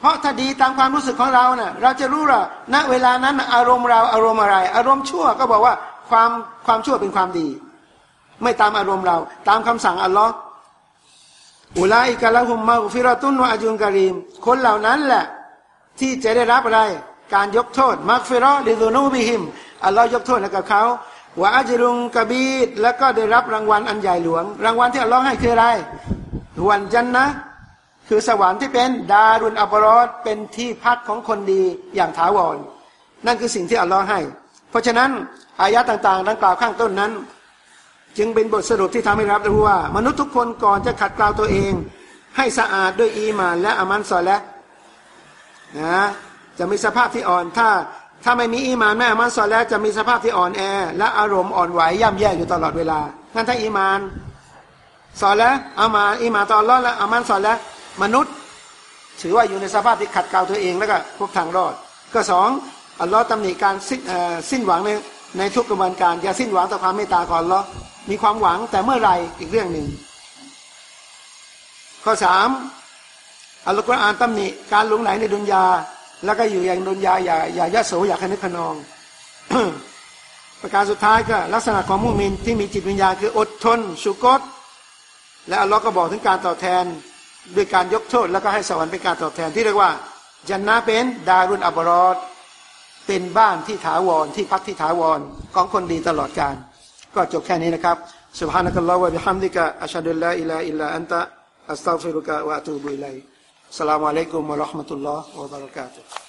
เพราะถ้าดีตามความรู้สึกของเราเนะ่ยเราจะรู้ว่าณเวลานั้นอารมณ์เราอารมณ์อะไร อารมณ์ชั่วก็บอกว่าความความชั่วเป็นความดี ไม่ตามอารมณ์เรา ตามคำสั่งอัลลอฮ์อุลัยกะละหุมมาฟิรตุนวะอจุนการีม คนเหล่านั้นแหละ ที่จะได้รับอะไรการยกโทษมักฟิรอลิซูนูบิหิมอัลลอฮ์ยกโทษให้กับเขาวะอัจรุงกบีดแล้วก็ได้รับรางวัลอันใหญ่หลวง รางวัลที่อัลลอฮ์ให้คืออะไรวันจันนะ คือสวรรค์ที่เป็นดารุนอัปรอดเป็นที่พักของคนดีอย่างถาวร นั่นคือสิ่งที่อัลลอฮ์ให้ เพราะฉะนั้นอายะต่างๆดังกล่าวข้างต้นนั้น จึงเป็นบทสรุปที่ทำให้รับรู้ว่า มนุษย์ทุกคนก่อนจะขัดเกลาตัวเอง ให้สะอาดด้วยอีมานและอามันซอและนะจะมีสภาพที่อ่อนถ้าถ้าไม่มีอีมานแม่อามันซอแล้วจะมีสภาพที่อ่อนแอ และอารมณ์อ่อนไหวย่ำแย่อยู่ตลอดเวลางั้นถ้าอีมานสอนแล้วอามาอีมานตอนรอดแล้วอามันสอนแล้ว มนุษย์ ถือว่าอยู่ในสภาพที่ขัดเกลาตัวเองแล้วก็พวกทางรอด ก็สองอัลลอฮ์ตำหนิการสิ้นสิ้นหวังในในทุกกระบวนการอย่าสิ้นหวังต่อความเมตตาของอัลลอฮ์มีความหวังแต่เมื่อไรอีกเรื่องหนึ่ง ข้อสามอัลกุรอานตำหนิการหลงไหลในดุนยา แล้วก็อยู่อย่างดุนยาอย่าอย่ายะโสอย่าขนึกขนอง ประการสุดท้ายก็ลักษณะของมุมินที่มีจิตวิญญาณคืออดทน สุกตและอัลลอฮ์ก็บอกถึงการตอบแทน ด้วยการยกโทษ แล้วก็ให้สวรรค์เป็นการตอบแทนที่เรียกว่าจันนาเป็นดารุนอับรอดเป็นบ้านที่ถาวรที่พักที่ถาวรของคนดีตลอดกาลก็จบแค่นี้นะครับ سبحانك الله وبحمدك أشهد أن لا إله إلا أنت أستغفرك وأتوب إليك السلام عليكم ورحمة الله وبركاته